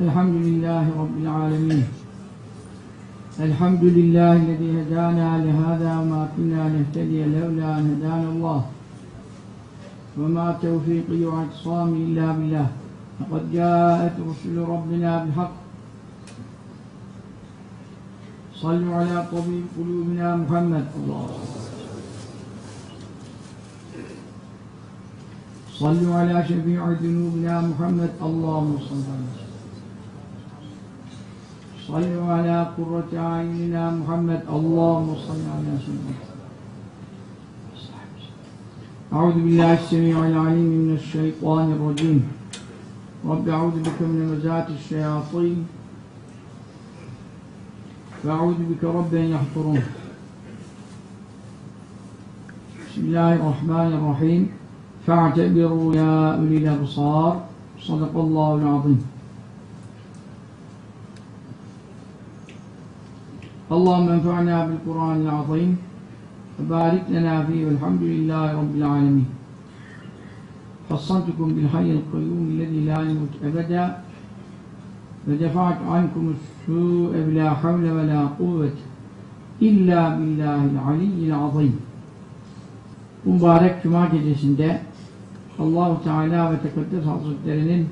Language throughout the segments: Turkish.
الحمد لله رب العالمين. الحمد لله الذي هدانا لهذا وما كنا نهتدي لولا أن هدانا الله. وما توفيقي واعتصامي إلا بالله. لقد جاءت رسل ربنا بالحق. صلوا على طبيب قلوبنا محمد. الله صلوا على شفيع ذنوبنا محمد. اللهم صل وسلم صلوا على قرة أعيننا محمد. اللهم صل على سيدنا أعوذ بالله السميع العليم من الشيطان الرجيم. رب أعوذ بك من مزات الشياطين. فأعوذ بك رب أن يحضرون. بسم الله الرحمن الرحيم. فاعتبروا يا أولي الأبصار. صدق الله العظيم. اللهم انفعنا بالقرآن العظيم وبارك لنا فيه والحمد لله رب العالمين حصنتكم بالحي القيوم الذي لا يموت أبدا ودفعت عنكم السوء بلا حول ولا قوة إلا بالله العلي العظيم Mübarek Cuma gecesinde Allahu Teala ve Tekaddes Hazretlerinin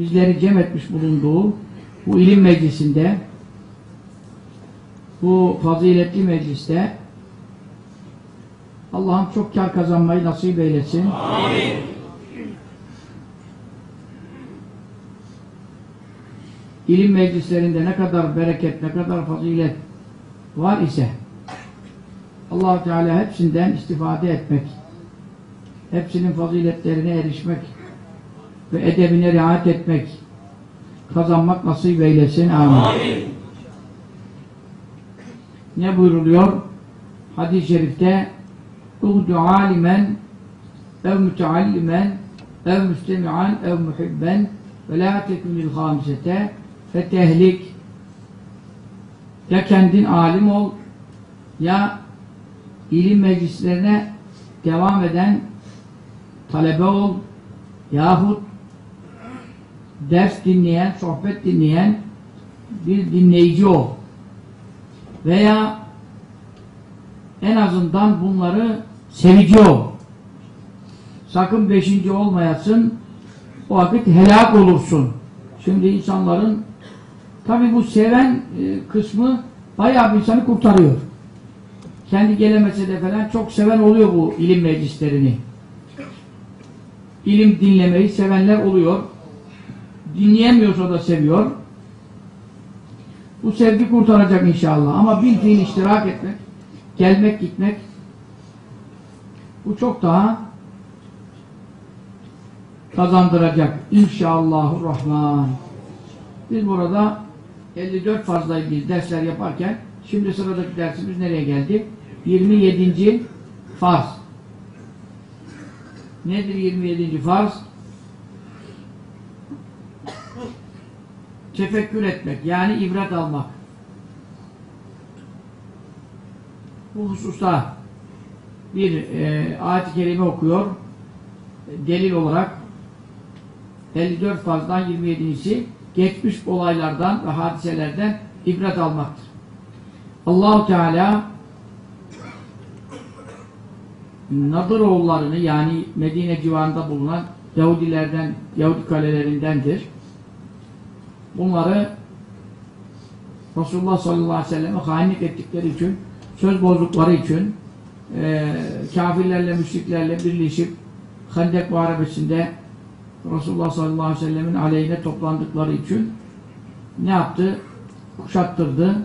bizleri cem etmiş bulunduğu bu ilim meclisinde bu faziletli mecliste Allah'ım çok kar kazanmayı nasip eylesin. Amin. İlim meclislerinde ne kadar bereket, ne kadar fazilet var ise allah Teala hepsinden istifade etmek, hepsinin faziletlerine erişmek ve edebine riayet etmek, kazanmak nasip eylesin. Amin. Amin. Ne buyruluyor? Hadis-i şerifte Uğdu alimen ev müteallimen ev müstemi'an ev muhibben ve la tekunil hamisete fetehlik ya kendin alim ol ya ilim meclislerine devam eden talebe ol yahut ders dinleyen, sohbet dinleyen bir dinleyici ol. Veya en azından bunları sevici ol. Sakın beşinci olmayasın. O vakit helak olursun. Şimdi insanların tabi bu seven e, kısmı bayağı bir insanı kurtarıyor. Kendi gelemese de falan çok seven oluyor bu ilim meclislerini. İlim dinlemeyi sevenler oluyor dinleyemiyorsa da seviyor. Bu sevgi kurtaracak inşallah. Ama bir fiil iştirak etmek, gelmek gitmek bu çok daha kazandıracak. İnşallahurrahman. Biz burada 54 fazla ilgili dersler yaparken şimdi sıradaki dersimiz nereye geldi? 27. farz. Nedir 27. farz? Tefekkür etmek, yani ibret almak. Bu hususta bir e, ayet-i kerime okuyor, delil olarak 54 fazdan 27'si geçmiş olaylardan ve hadiselerden ibret almaktır. Allahu Teala Nadır oğullarını yani Medine civarında bulunan Yahudilerden, Yahudi kalelerindendir bunları Resulullah sallallahu aleyhi ve selleme hainlik ettikleri için, söz bozdukları için e, kafirlerle, müşriklerle birleşip Hendek Muharebesi'nde Resulullah sallallahu aleyhi ve sellemin aleyhine toplandıkları için ne yaptı? Kuşattırdı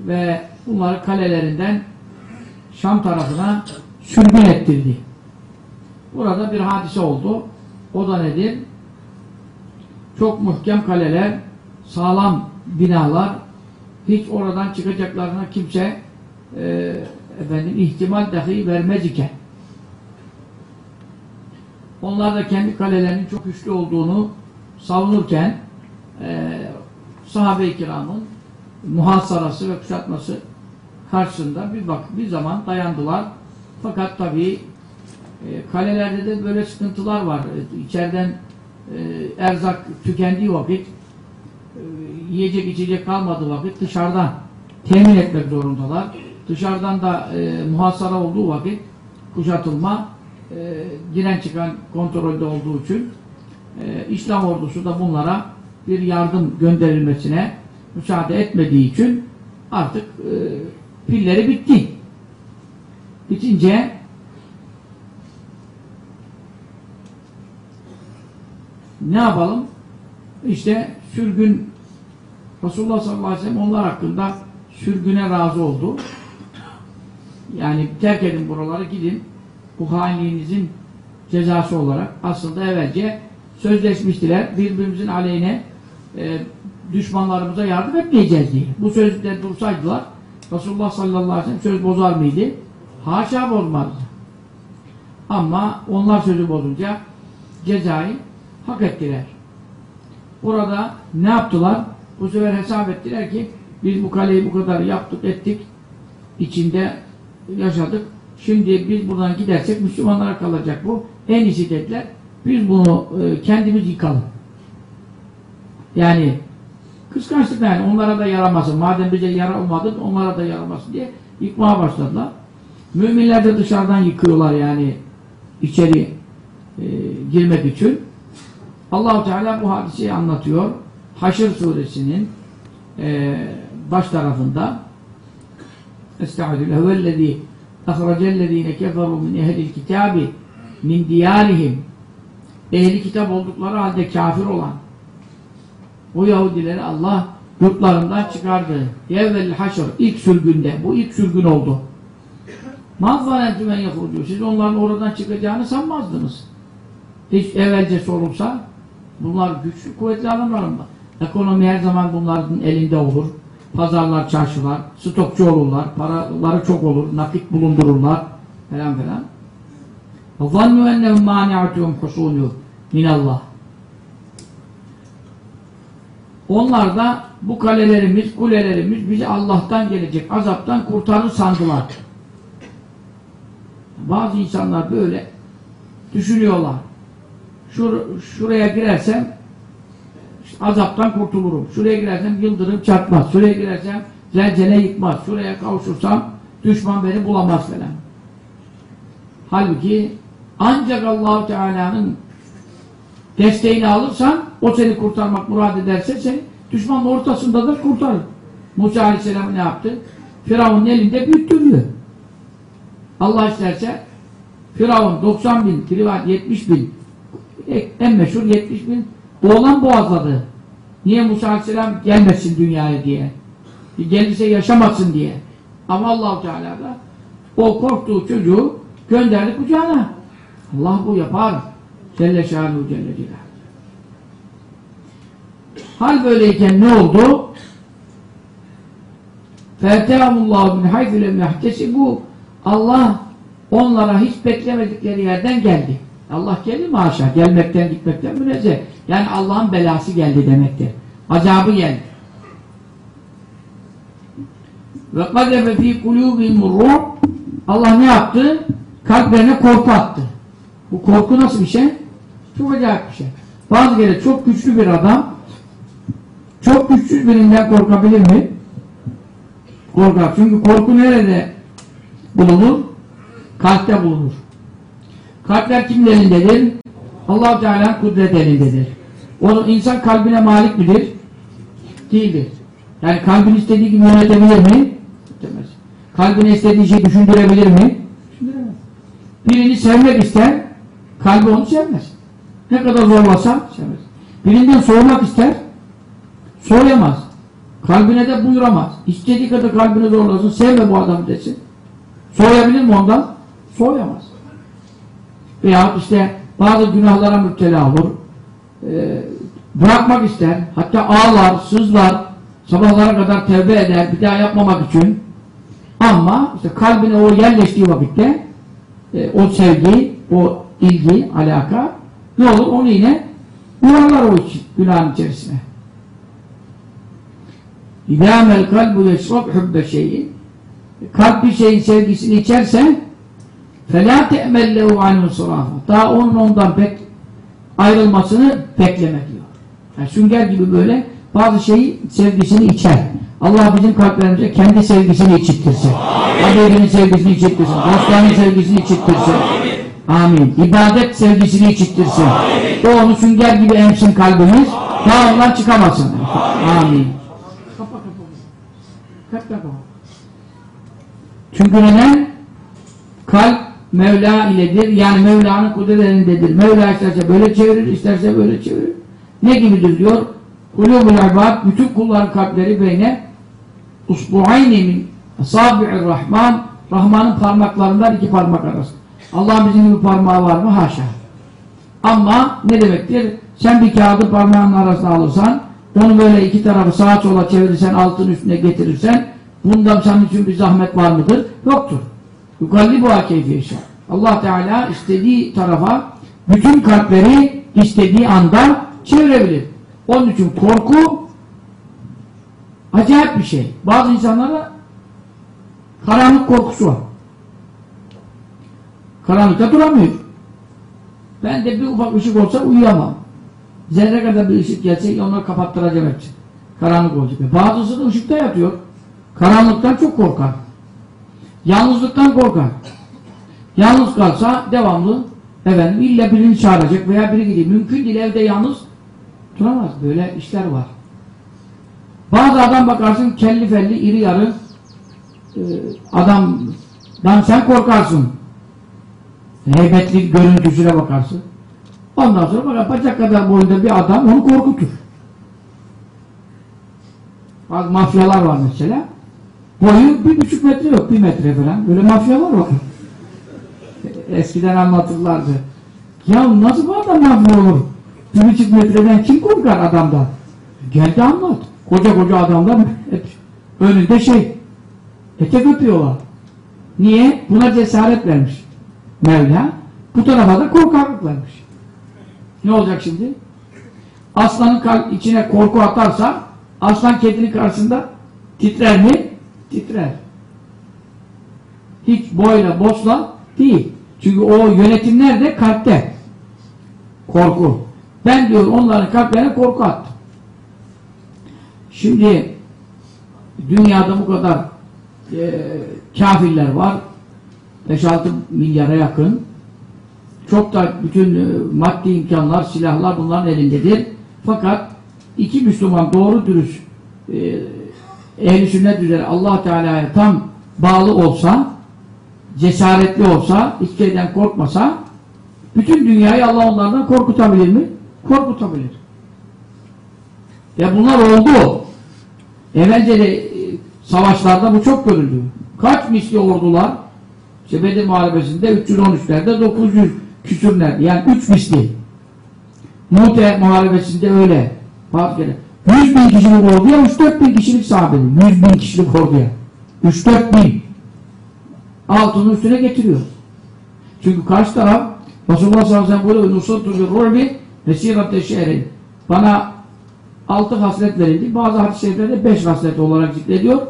ve bunları kalelerinden Şam tarafına sürgün ettirdi. Burada bir hadise oldu. O da nedir? Çok muhkem kaleler, sağlam binalar, hiç oradan çıkacaklarına kimse e, efendim ihtimal dahi vermez iken onlar da kendi kalelerinin çok güçlü olduğunu savunurken e, sahabe-i kiramın muhasarası ve kuşatması karşısında bir bak bir zaman dayandılar. Fakat tabii kalelerde de böyle sıkıntılar var. E, içeriden e, erzak tükendiği vakit e, yiyecek içecek kalmadığı vakit dışarıdan temin etmek zorundalar. Dışarıdan da e, muhasara olduğu vakit kuşatılma e, giren çıkan kontrolde olduğu için e, İslam ordusu da bunlara bir yardım gönderilmesine müsaade etmediği için artık e, pilleri bitti. Bitince ne yapalım? İşte sürgün Resulullah sallallahu aleyhi ve sellem onlar hakkında sürgüne razı oldu. Yani terk edin buraları gidin. Bu hainliğinizin cezası olarak aslında evvelce sözleşmiştiler. Birbirimizin aleyhine e, düşmanlarımıza yardım etmeyeceğiz diye. Bu sözde dursaydılar Resulullah sallallahu aleyhi ve sellem söz bozar mıydı? Haşa bozmazdı. Ama onlar sözü bozunca cezayı hak ettiler. Burada ne yaptılar? Bu sefer hesap ettiler ki biz bu kaleyi bu kadar yaptık ettik. içinde yaşadık. Şimdi biz buradan gidersek Müslümanlara kalacak bu. En iyisi dediler. Biz bunu e, kendimiz yıkalım. Yani kıskançlık yani onlara da yaramasın. Madem bize yara olmadı onlara da yaramasın diye yıkmaya başladılar. Müminler de dışarıdan yıkıyorlar yani içeri e, girmek için. Allahu Teala bu hadiseyi anlatıyor. Haşr suresinin e, baş tarafında Estağfirullah huvellezî ahracellezîne keferû min ehlil kitâbi min diyârihim ehli kitap oldukları halde kafir olan o Yahudileri Allah yurtlarından çıkardı. Evvel haşr ilk sürgünde. Bu ilk sürgün oldu. Mazzalentu men yehrucu. Siz onların oradan çıkacağını sanmazdınız. Hiç evvelce sorulsa bunlar güçlü kuvvetli adamlar mı? Ekonomi her zaman bunların elinde olur. Pazarlar, çarşılar, stokçu olurlar, paraları çok olur, nakit bulundururlar falan filan. وَظَنُّوا اَنَّهُمْ مَانِعَتُهُمْ حُسُونُهُ minallah. Onlar da bu kalelerimiz, kulelerimiz bizi Allah'tan gelecek azaptan kurtarır sandılar. Bazı insanlar böyle düşünüyorlar. Şur şuraya girersem azaptan kurtulurum. Şuraya girersem yıldırım çarpmaz. Şuraya girersem zelzele yıkmaz. Şuraya kavuşursam düşman beni bulamaz falan. Halbuki ancak Allahu Teala'nın desteğini alırsan o seni kurtarmak murad ederse seni düşmanın ortasındadır kurtarır. Musa Aleyhisselam ne yaptı? Firavun'un elinde büyüttürüyor. Allah isterse Firavun 90 bin, Firavun 70 bin en meşhur 70 bin oğlan boğazladı. Niye Musa Aleyhisselam gelmesin dünyaya diye. Gelirse yaşamasın diye. Ama allah Teala da o korktuğu çocuğu gönderdi kucağına. Allah bu yapar. Celle şanuhu celle celal. Hal böyleyken ne oldu? Fetehumullahu min haythu lem bu Allah onlara hiç beklemedikleri yerden geldi. Allah geldi mi haşa? Gelmekten gitmekten münezzeh. Yani Allah'ın belası geldi demektir. Azabı geldi. Ve kadefe fî kulûbihim ruh Allah ne yaptı? Kalplerine korku attı. Bu korku nasıl bir şey? Çok acayip bir şey. Bazı kere çok güçlü bir adam çok güçsüz birinden korkabilir mi? Korkar. Çünkü korku nerede bulunur? Kalpte bulunur. Kalpler kimin elindedir? allah Teala'nın kudret elindedir. Onun insan kalbine malik midir? Değildir. Yani kalbin istediği gibi yönetebilir mi? Demez. Kalbine istediği şeyi düşündürebilir mi? Düşündüremez. Birini sevmek ister, kalbi onu sevmez. Ne kadar zorlasa sevmez. Birinden soğumak ister, soğuyamaz. Kalbine de buyuramaz. İstediği kadar kalbini zorlasın, sevme bu adamı desin. Soğuyabilir mi ondan? Soğuyamaz. Veya işte bazı günahlara müptela olur. Ee, bırakmak ister. Hatta ağlar, sızlar. Sabahlara kadar tevbe eder. Bir daha yapmamak için. Ama işte kalbine o yerleştiği vakitte e, o sevgi, o ilgi, alaka ne olur? Onu yine yuvarlar o günahın içerisine. İdâmel kalbu yeşrab hübbe şeyi Kalp bir şeyin sevgisini içerse فَلَا تَأْمَلْ لَهُ عَنْهُ صِرَافًا Daha onun ondan pek ayrılmasını bekleme diyor. Yani sünger gibi böyle bazı şeyi sevgisini içer. Allah bizim kalplerimize kendi sevgisini içittirsin. Habibinin sevgisini içittirsin. Dostlarının sevgisini içittirsin. Amin. İbadet sevgisini içittirsin. O onu sünger gibi emsin kalbimiz. Daha ondan çıkamasın. Amin. Kapa kapa. Kapa kapa. Çünkü neden? Kalp Mevla iledir. Yani Mevla'nın kudretlerindedir. Mevla isterse böyle çevirir, isterse böyle çevirir. Ne gibidir diyor? Kulûbul ibad, bütün kulların kalpleri beyne usbu'ayni min asabi'ir rahman Rahman'ın parmaklarından iki parmak arası. Allah bizim gibi parmağı var mı? Haşa. Ama ne demektir? Sen bir kağıdı parmağının arasına alırsan, onu böyle iki tarafı sağa sola çevirirsen, altın üstüne getirirsen, bundan senin için bir zahmet var mıdır? Yoktur. Yukallibuha keyfi inşallah. Allah Teala istediği tarafa bütün kalpleri istediği anda çevirebilir. Onun için korku acayip bir şey. Bazı insanlara karanlık korkusu var. Karanlıkta duramıyor. Ben de bir ufak ışık olsa uyuyamam. Zerre kadar bir ışık gelse onu kapattıracağım hepsi. Karanlık olacak. Bazısı da ışıkta yatıyor. Karanlıktan çok korkar. Yalnızlıktan korkar. Yalnız kalsa devamlı efendim illa birini çağıracak veya biri gideyim. Mümkün değil evde yalnız duramaz. Böyle işler var. Bazı adam bakarsın kelli felli iri yarı e, adamdan sen korkarsın. Heybetli görüntüsüne bakarsın. Ondan sonra bakar bacak kadar boyunda bir adam onu korkutur. Bazı mafyalar var mesela. Boyu bir buçuk metre yok, bir metre falan. Böyle mafya var o. Eskiden anlatırlardı. Ya nasıl bu adam mafya olur? Bir buçuk metreden kim korkar adamdan? Geldi anlat. Koca koca adamlar hep önünde şey etek öpüyorlar. Niye? Buna cesaret vermiş. Mevla. Bu tarafa da korkaklık vermiş. Ne olacak şimdi? Aslanın içine korku atarsa aslan kedinin karşısında titrer mi? Titrer. Hiç boyla bosla değil. Çünkü o yönetim nerede? Kalpte. Korku. Ben diyor onların kalplerine korku attım. Şimdi dünyada bu kadar e, kafirler var. 5-6 milyara yakın. Çok da bütün e, maddi imkanlar, silahlar bunların elindedir. Fakat iki Müslüman doğru dürüst e, ehl-i sünnet üzere allah Teala'ya tam bağlı olsa, cesaretli olsa, hiç şeyden korkmasa, bütün dünyayı Allah onlardan korkutabilir mi? Korkutabilir. Ya bunlar oldu. Evvelce de e, savaşlarda bu çok görüldü. Kaç misli ordular işte Bedir Muharebesi'nde 313'lerde 900 küsürler. Yani 3 misli. Mute Muharebesi'nde öyle. Kere. 100 bin kişilik orduya 3-4 bin kişilik sahabeli. 100 bin kişilik orduya. 3-4 bin. Altını üstüne getiriyor. Çünkü karşı taraf Resulullah sallallahu aleyhi ve sellem nusratu bir ru'bi vesiratte şehrin. Bana altı haslet verildi. Bazı hadis-i şeriflerde beş haslet olarak zikrediyor.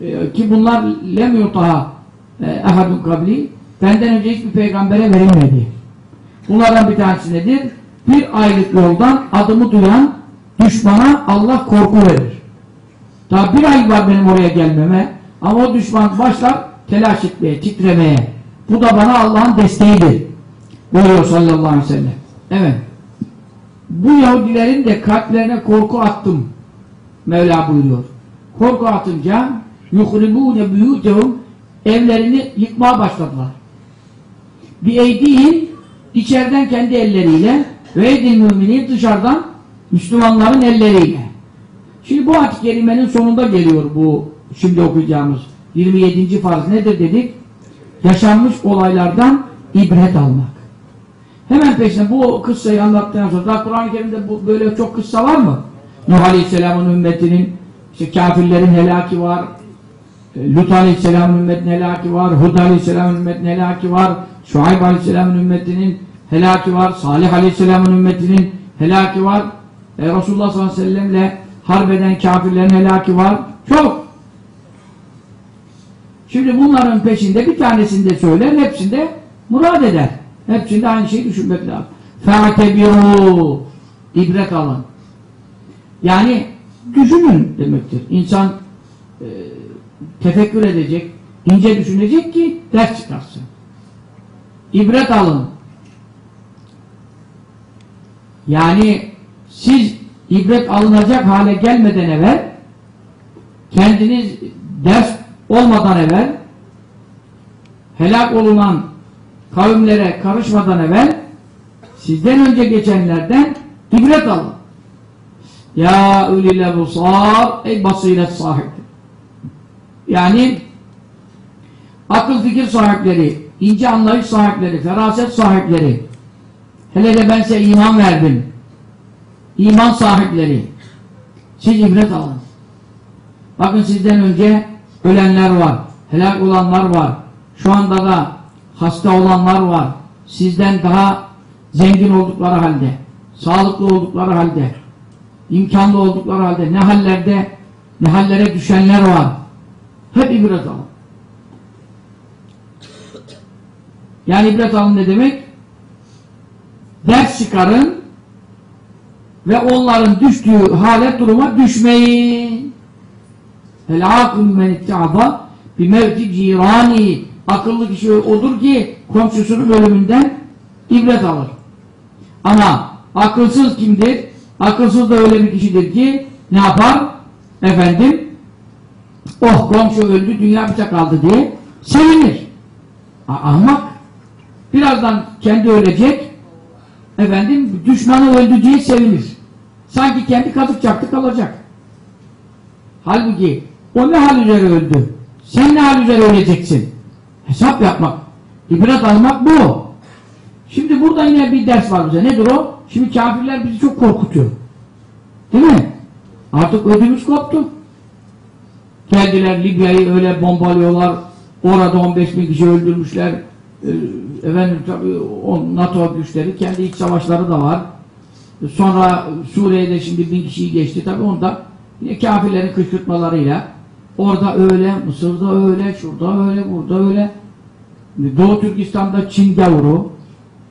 Ee, ki bunlar lem yutaha ehadun kabli benden önce hiçbir peygambere verilmedi. Bunlardan bir tanesi nedir? Bir aylık yoldan adımı duyan düşmana Allah korku verir. Daha bir ay var benim oraya gelmeme ama o düşman başlar telaş etmeye, titremeye. Bu da bana Allah'ın desteğidir. Buyuruyor sallallahu aleyhi ve sellem. Evet. Bu Yahudilerin de kalplerine korku attım. Mevla buyuruyor. Korku atınca yuhribûne büyûtehum evlerini yıkmaya başladılar. Bir eydiğin içeriden kendi elleriyle ve eydil müminin dışarıdan Müslümanların elleriyle. Şimdi bu ayet-i kerimenin sonunda geliyor bu şimdi okuyacağımız 27. farz nedir dedik? Yaşanmış olaylardan ibret almak. Hemen peşine bu kıssayı anlattıktan sonra Kur'an-ı Kerim'de bu, böyle çok kıssa var mı? Nuh Aleyhisselam'ın ümmetinin işte kafirlerin helaki var. Lut Aleyhisselam'ın ümmetinin helaki var. Hud Aleyhisselam'ın ümmetinin helaki var. Şuayb Aleyhisselam'ın ümmetinin helaki var. Salih Aleyhisselam'ın ümmetinin helaki var E, Resulullah sallallahu aleyhi ve sellemle harbeden kafirlerin helaki var. Çok. Şimdi bunların peşinde bir tanesinde söyler, hepsinde murad eder. Hepsinde aynı şeyi düşünmek lazım. فَاَتَبِرُوا İbret alın. Yani düşünün demektir. İnsan e, tefekkür edecek, ince düşünecek ki ders çıkarsın. İbret alın. Yani siz ibret alınacak hale gelmeden evvel kendiniz ders olmadan evvel helak olunan kavimlere karışmadan evvel sizden önce geçenlerden ibret alın. Ya ulil ebsar ey basiret sahibi. Yani akıl fikir sahipleri, ince anlayış sahipleri, feraset sahipleri hele de ben size iman verdim. İman sahipleri siz ibret alın. Bakın sizden önce ölenler var, helak olanlar var. Şu anda da hasta olanlar var. Sizden daha zengin oldukları halde, sağlıklı oldukları halde, imkanlı oldukları halde ne hallerde, ne hallere düşenler var. Hep ibret alın. Yani ibret alın ne demek? Ders çıkarın ve onların düştüğü hale duruma düşmeyin. El akıl men ittihaba bi mevti cirani akıllı kişi odur ki komşusunun ölümünden ibret alır. Ama akılsız kimdir? Akılsız da öyle bir kişidir ki ne yapar? Efendim oh komşu öldü dünya bize kaldı diye sevinir. Ahmak birazdan kendi ölecek efendim düşmanı öldü diye sevinir. Sanki kendi kazık çaktı kalacak. Halbuki o ne hal üzere öldü? Sen ne hal üzere öleceksin? Hesap yapmak, ibret almak bu. Şimdi burada yine bir ders var bize. Nedir o? Şimdi kafirler bizi çok korkutuyor. Değil mi? Artık ödümüz koptu. Geldiler Libya'yı öyle bombalıyorlar. Orada 15 bin kişi öldürmüşler. Ee, efendim tabii o NATO güçleri kendi iç savaşları da var. Sonra Suriye'de şimdi bin kişiyi geçti. Tabii onda yine kafirlerin kışkırtmalarıyla orada öyle, Mısır'da öyle, şurada öyle, burada öyle. Doğu Türkistan'da Çin gavuru,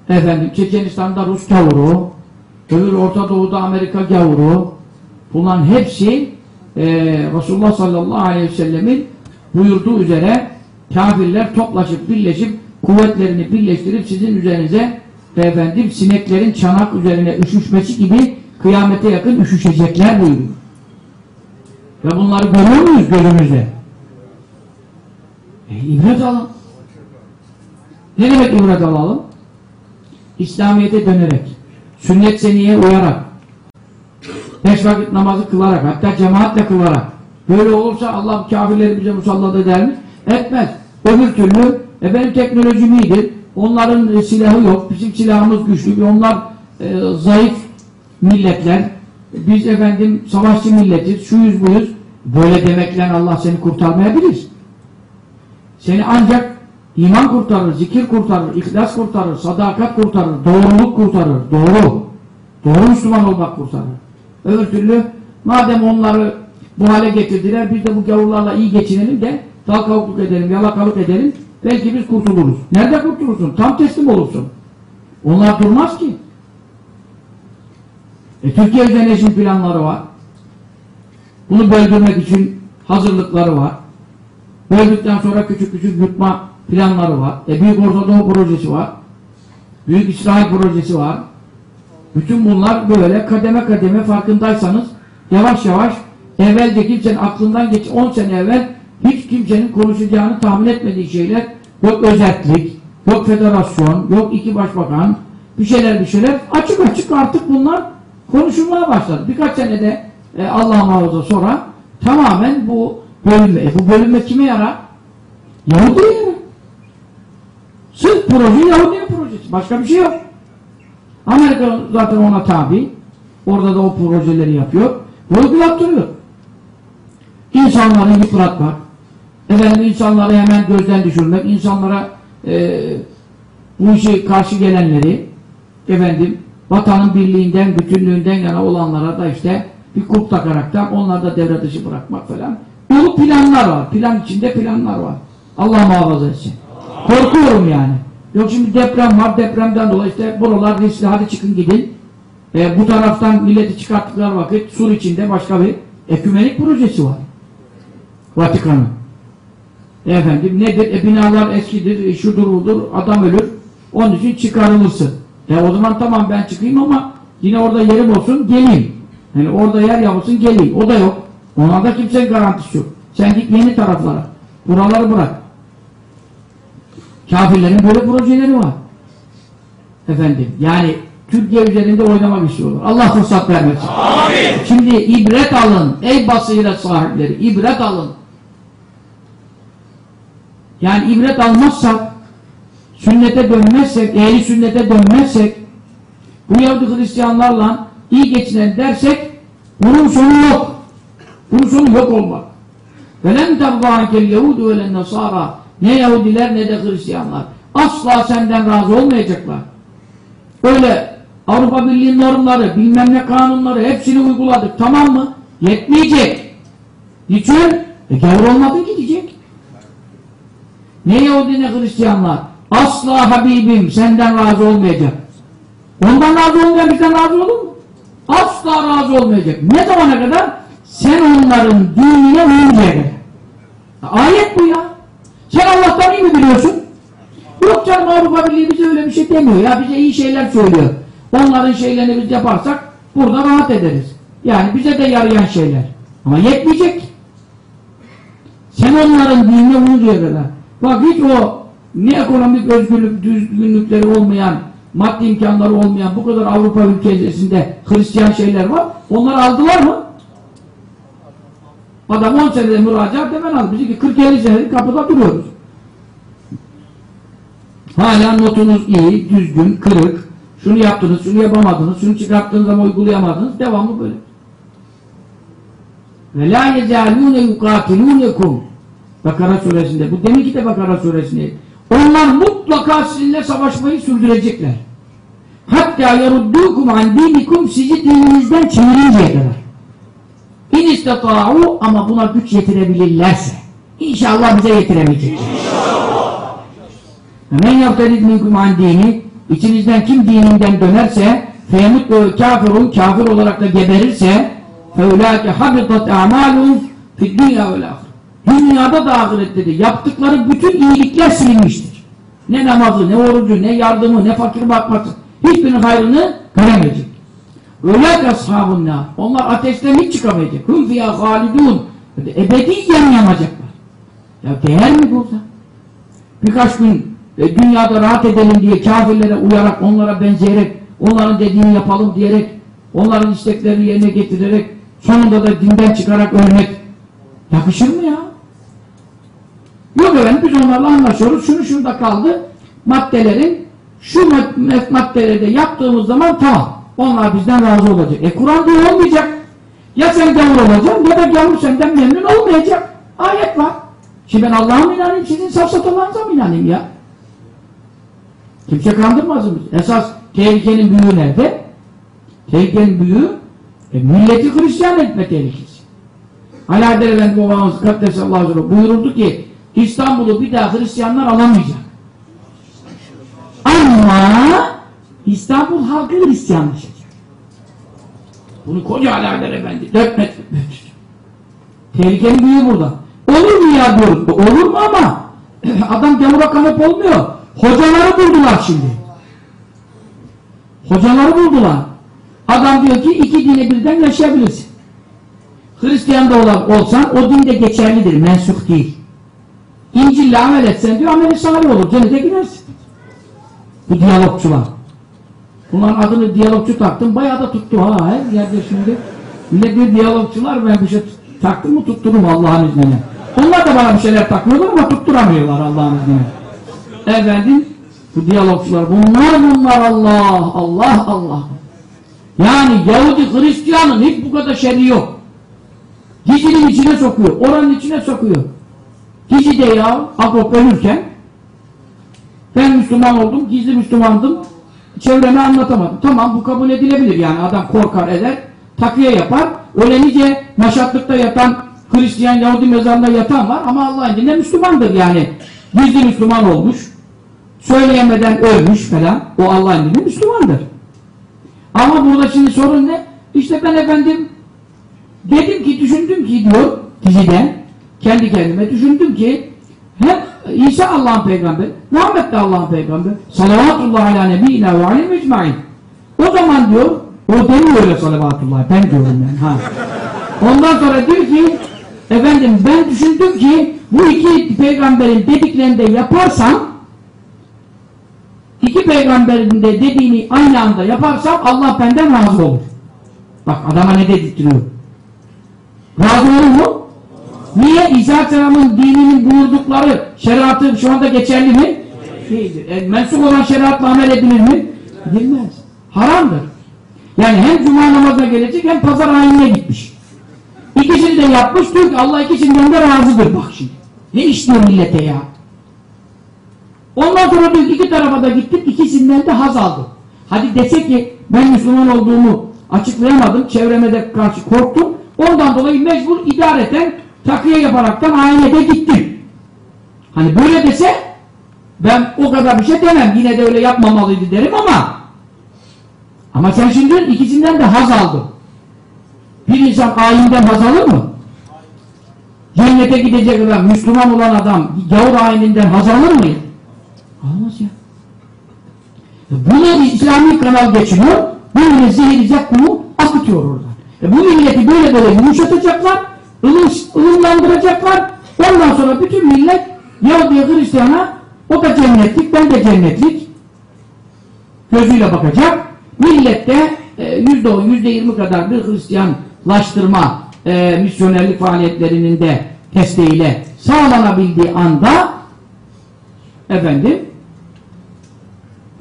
efendim Çeçenistan'da Rus gavuru, öbür Orta Doğu'da Amerika gavuru. Bunların hepsi e, Resulullah sallallahu aleyhi ve sellemin buyurduğu üzere kafirler toplaşıp birleşip kuvvetlerini birleştirip sizin üzerinize efendim sineklerin çanak üzerine üşüşmesi gibi kıyamete yakın üşüşecekler buyuruyor. Ve bunları görüyor muyuz gözümüzde? E, ibret alın. Ne demek ibret alalım? İslamiyet'e dönerek, sünnet seniye uyarak, beş vakit namazı kılarak, hatta cemaatle kılarak, böyle olursa Allah kafirleri bize musallat eder mi? Etmez. Öbür türlü, e benim teknolojim iyidir, onların e, silahı yok, bizim silahımız güçlü, onlar e, zayıf milletler, biz efendim savaşçı milletiz, şuyuz buyuz, böyle demekle Allah seni kurtarmayabilir. Seni ancak iman kurtarır, zikir kurtarır, ihlas kurtarır, sadakat kurtarır, doğruluk kurtarır, doğru. Doğru Müslüman olmak kurtarır. Öbür türlü madem onları bu hale getirdiler, biz de bu gavurlarla iyi geçinelim de dal kavukluk edelim, yalakalık edelim, belki biz kurtuluruz. Nerede kurtulursun? Tam teslim olursun. Onlar durmaz ki. E, Türkiye üzerine şimdi planları var. Bunu böldürmek için hazırlıkları var. Böldükten sonra küçük küçük yutma planları var. E, Büyük Orta Doğu projesi var. Büyük İsrail projesi var. Bütün bunlar böyle kademe kademe farkındaysanız yavaş yavaş evvelce kimsenin aklından geç 10 sene evvel hiç kimsenin konuşacağını tahmin etmediği şeyler yok özellik, yok federasyon, yok iki başbakan bir şeyler bir şeyler açık açık artık bunlar konuşulmaya başladı. Birkaç senede e, Allah muhafaza sonra tamamen bu bölünme. E, bu bölünme kime yarar? Yahudi'ye yarar. Sırf proje Yahudi projesi. Başka bir şey yok. Amerika zaten ona tabi. Orada da o projeleri yapıyor. Uygulattırıyor. İnsanları yıpratmak, efendim insanları hemen gözden düşürmek, insanlara e, bu işe karşı gelenleri efendim vatanın birliğinden, bütünlüğünden yana olanlara da işte bir kulp takarak da onları da devre dışı bırakmak falan. Dolu planlar var. Plan içinde planlar var. Allah muhafaza etsin. Korkuyorum yani. Yok şimdi deprem var, depremden dolayı işte buralar riskli, hadi çıkın gidin. E, bu taraftan milleti çıkarttıkları vakit sur içinde başka bir ekümenik projesi var. Vatikan'ın. Efendim nedir? E, binalar eskidir, e, şudur budur, adam ölür. Onun için çıkarılırsın. E o zaman tamam ben çıkayım ama yine orada yerim olsun geleyim. Yani orada yer yapılsın geleyim. O da yok. Ona da kimsenin garantisi yok. Sen git yeni taraflara. Buraları bırak. Kafirlerin böyle projeleri var. Efendim yani Türkiye üzerinde oynamak istiyorlar. Allah fırsat vermesin. Amin. Şimdi ibret alın. Ey basiret sahipleri ibret alın. Yani ibret almazsak sünnete dönmezsek, ehli sünnete dönmezsek bu Yahudi Hristiyanlarla iyi geçinen dersek bunun sonu yok. Bunun sonu yok olmak. وَلَنْ تَرْضَانْكَ الْيَهُودُ وَلَنْ Ne Yahudiler ne de Hristiyanlar. Asla senden razı olmayacaklar. Öyle Avrupa Birliği normları, bilmem ne kanunları hepsini uyguladık. Tamam mı? Yetmeyecek. Niçin? E gavur olmadın gidecek. Ne Yahudi ne Hristiyanlar. Asla Habibim senden razı olmayacak. Ondan razı olmayan bizden razı olur mu? Asla razı olmayacak. Ne zamana kadar? Sen onların dinine uyuncaya kadar. Ayet bu ya. Sen Allah'tan iyi mi biliyorsun? Yok canım Avrupa Birliği bize öyle bir şey demiyor ya. Bize iyi şeyler söylüyor. Onların şeylerini biz yaparsak burada rahat ederiz. Yani bize de yarayan şeyler. Ama yetmeyecek. Sen onların dinine uyuncaya kadar. Bak hiç o ne ekonomik özgürlük, düzgünlükleri olmayan, maddi imkanları olmayan bu kadar Avrupa ülkesinde Hristiyan şeyler var. Onları aldılar mı? Adam 10 senede müracaat hemen aldı. Bizimki 40-50 senedir kapıda duruyoruz. Hala notunuz iyi, düzgün, kırık. Şunu yaptınız, şunu yapamadınız, şunu çıkarttığınız zaman uygulayamadınız. Devamlı böyle. Ve la yezalûne Bakara suresinde. Bu deminki de Bakara suresinde. Onlar mutlaka sizinle savaşmayı sürdürecekler. Hatta yaruddukum an dinikum sizi dininizden çevirinceye kadar. İn istata'u ama buna güç yetirebilirlerse. İnşallah bize yetiremeyecek. Men yapterid minkum an dini içinizden kim dininden dönerse feyemut kafirun kafir olarak da geberirse feulâke habitat a'malun fid dünya Dünyada da ahirette de yaptıkları bütün iyilikler silinmiştir. Ne namazı, ne orucu, ne yardımı, ne fakir bakması hiçbirinin hayrını göremeyecek. Öyle ashabunna. Onlar ateşten hiç çıkamayacak. Hum fiyâ halidûn. Ebediyen yanacaklar. Ya değer mi bu? Birkaç gün e, dünyada rahat edelim diye kafirlere uyarak, onlara benzeyerek, onların dediğini yapalım diyerek, onların isteklerini yerine getirerek, sonunda da dinden çıkarak ölmek yakışır mı ya? Yok efendim biz onlarla anlaşıyoruz. Şunu şurada kaldı. Maddelerin şu maddelerde yaptığımız zaman tamam. Onlar bizden razı olacak. E Kur'an'da olmayacak. Ya sen gavur olacaksın ya da gavur senden memnun olmayacak. Ayet var. Şimdi ben Allah'a mı inanayım sizin safsatalarınıza mı inanayım ya? Kimse kandırmasın bizi. Esas tehlikenin büyüğü nerede? Tehlikenin büyüğü e, milleti Hristiyan etme tehlikesi. Alaeddin Efendi babamız Kaddesallahu aleyhi buyuruldu ki İstanbul'u bir daha Hristiyanlar alamayacak. Ama İstanbul halkı Hristiyanlaşacak. Bunu koca Alaeddin Efendi dört metre Tehlikenin büyüğü burada. Olur mu ya diyoruz. Olur mu ama adam gavura kanıp olmuyor. Hocaları buldular şimdi. Hocaları buldular. Adam diyor ki iki dini birden yaşayabilirsin. Hristiyan da olsan o din de geçerlidir, mensuh değil. İncil'le amel etsen diyor ameli salih olur. Cennete gidersin. Bu diyalogçular. Bunların adını diyalogçu taktım. Bayağı da tuttu ha. Her yerde şimdi. Millet bir diyalogçular ben bir şey taktım mı tutturum Allah'ın izniyle. Onlar da bana bir şeyler takmıyorlar ama tutturamıyorlar Allah'ın izniyle. Efendim bu diyalogçular bunlar bunlar Allah Allah Allah. Yani Yahudi Hristiyanın hiç bu kadar şerri yok. Dizinin içine sokuyor. Oranın içine sokuyor. Gizli de ya Agop ölürken ben Müslüman oldum, gizli Müslümandım çevreme anlatamadım. Tamam bu kabul edilebilir yani adam korkar eder, takviye yapar. Öyle nice maşatlıkta yatan Hristiyan Yahudi mezarında yatan var ama Allah'ın dinle Müslümandır yani. Gizli Müslüman olmuş. söyleyemeden ölmüş falan. O Allah'ın dini Müslümandır. Ama burada şimdi sorun ne? İşte ben efendim dedim ki, düşündüm ki diyor diziden kendi kendime düşündüm ki hem İsa Allah'ın peygamberi, Muhammed de Allah'ın peygamberi. Salavatullah ala nebiyyina ve aleyhi ecmain. O zaman diyor, o demiyor öyle salavatullah, ben diyorum yani. Ha. Ondan sonra diyor ki, efendim ben düşündüm ki bu iki peygamberin dediklerini de yaparsam iki peygamberin de dediğini aynı anda yaparsam Allah benden razı olur. Bak adama ne dedirtiyor. Razı olur mu? Niye? İsa Aleyhisselam'ın dininin buyurdukları şeriatı şu anda geçerli mi? Değildir. E, mensup olan şeriatla amel edilir mi? Edilmez. Haramdır. Yani hem cuma namazına gelecek hem pazar ayinine gitmiş. İkisini de yapmış ki Allah ikisinden de razıdır bak şimdi. Ne işliyor millete ya? Ondan sonra iki tarafa da gittik ikisinden de haz aldım. Hadi dese ki ben Müslüman olduğumu açıklayamadım, çevreme de karşı korktum. Ondan dolayı mecbur idareten takviye yaparaktan aynede gittim. Hani böyle dese ben o kadar bir şey demem. Yine de öyle yapmamalıydı derim ama ama sen şimdi ikisinden de haz aldın. Bir insan ayinden haz alır mı? Cennete gidecek olan Müslüman olan adam gavur ayininden haz alır mı? Almaz ya. Buna bir İslami kanal geçiyor. Böyle zehir bunu akıtıyor oradan. E bu milleti böyle böyle yumuşatacaklar, ılım, ılımlandıracaklar. Ondan sonra bütün millet Yahudi'ye Hristiyan'a o da cennetlik, ben de cennetlik gözüyle bakacak. Millet de yüzde on, yüzde yirmi kadar bir Hristiyanlaştırma e, misyonerlik faaliyetlerinin de desteğiyle sağlanabildiği anda efendim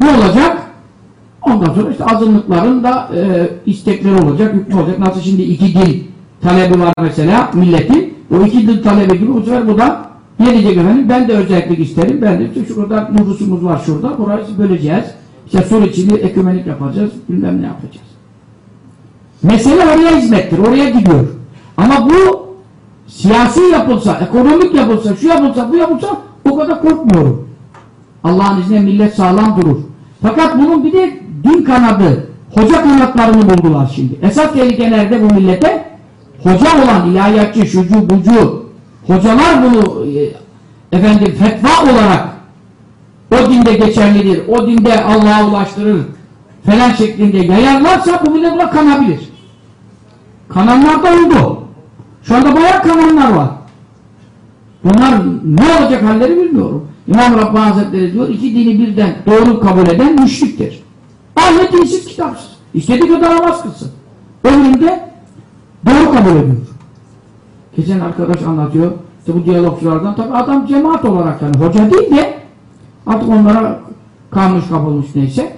ne olacak? Ondan sonra işte azınlıkların da e, istekleri olacak, hükmü olacak. Nasıl şimdi iki dil talebi var mesela milletin. O iki dil talebi gibi bu sefer bu da ne diyecek efendim? Ben de özellik isterim. Ben de işte şurada nüfusumuz var şurada. Burayı böleceğiz. İşte sur içini ekümenik yapacağız. Bilmem ne yapacağız. Mesele oraya hizmettir. Oraya gidiyor. Ama bu siyasi yapılsa, ekonomik yapılsa, şu yapılsa, bu yapılsa o kadar korkmuyorum. Allah'ın izniyle millet sağlam durur. Fakat bunun bir de din kanadı, hoca kanatlarını buldular şimdi. Esas tehlike nerede bu millete? Hoca olan, ilahiyatçı, şucu, bucu, hocalar bunu e, efendim fetva olarak o dinde geçerlidir, o dinde Allah'a ulaştırır falan şeklinde yayarlarsa bu millet buna kanabilir. Kananlar da oldu. Şu anda bayağı kananlar var. Bunlar ne olacak halleri bilmiyorum. İmam Rabbani Hazretleri diyor, iki dini birden doğru kabul eden müşriktir. Ahmet dinsiz kitapsız. İstediği kadar namaz kılsın. Ömründe doğru kabul ediyor. Geçen arkadaş anlatıyor, işte bu diyalogçulardan, tabi adam cemaat olarak yani hoca değil de artık onlara kalmış kapılmış neyse.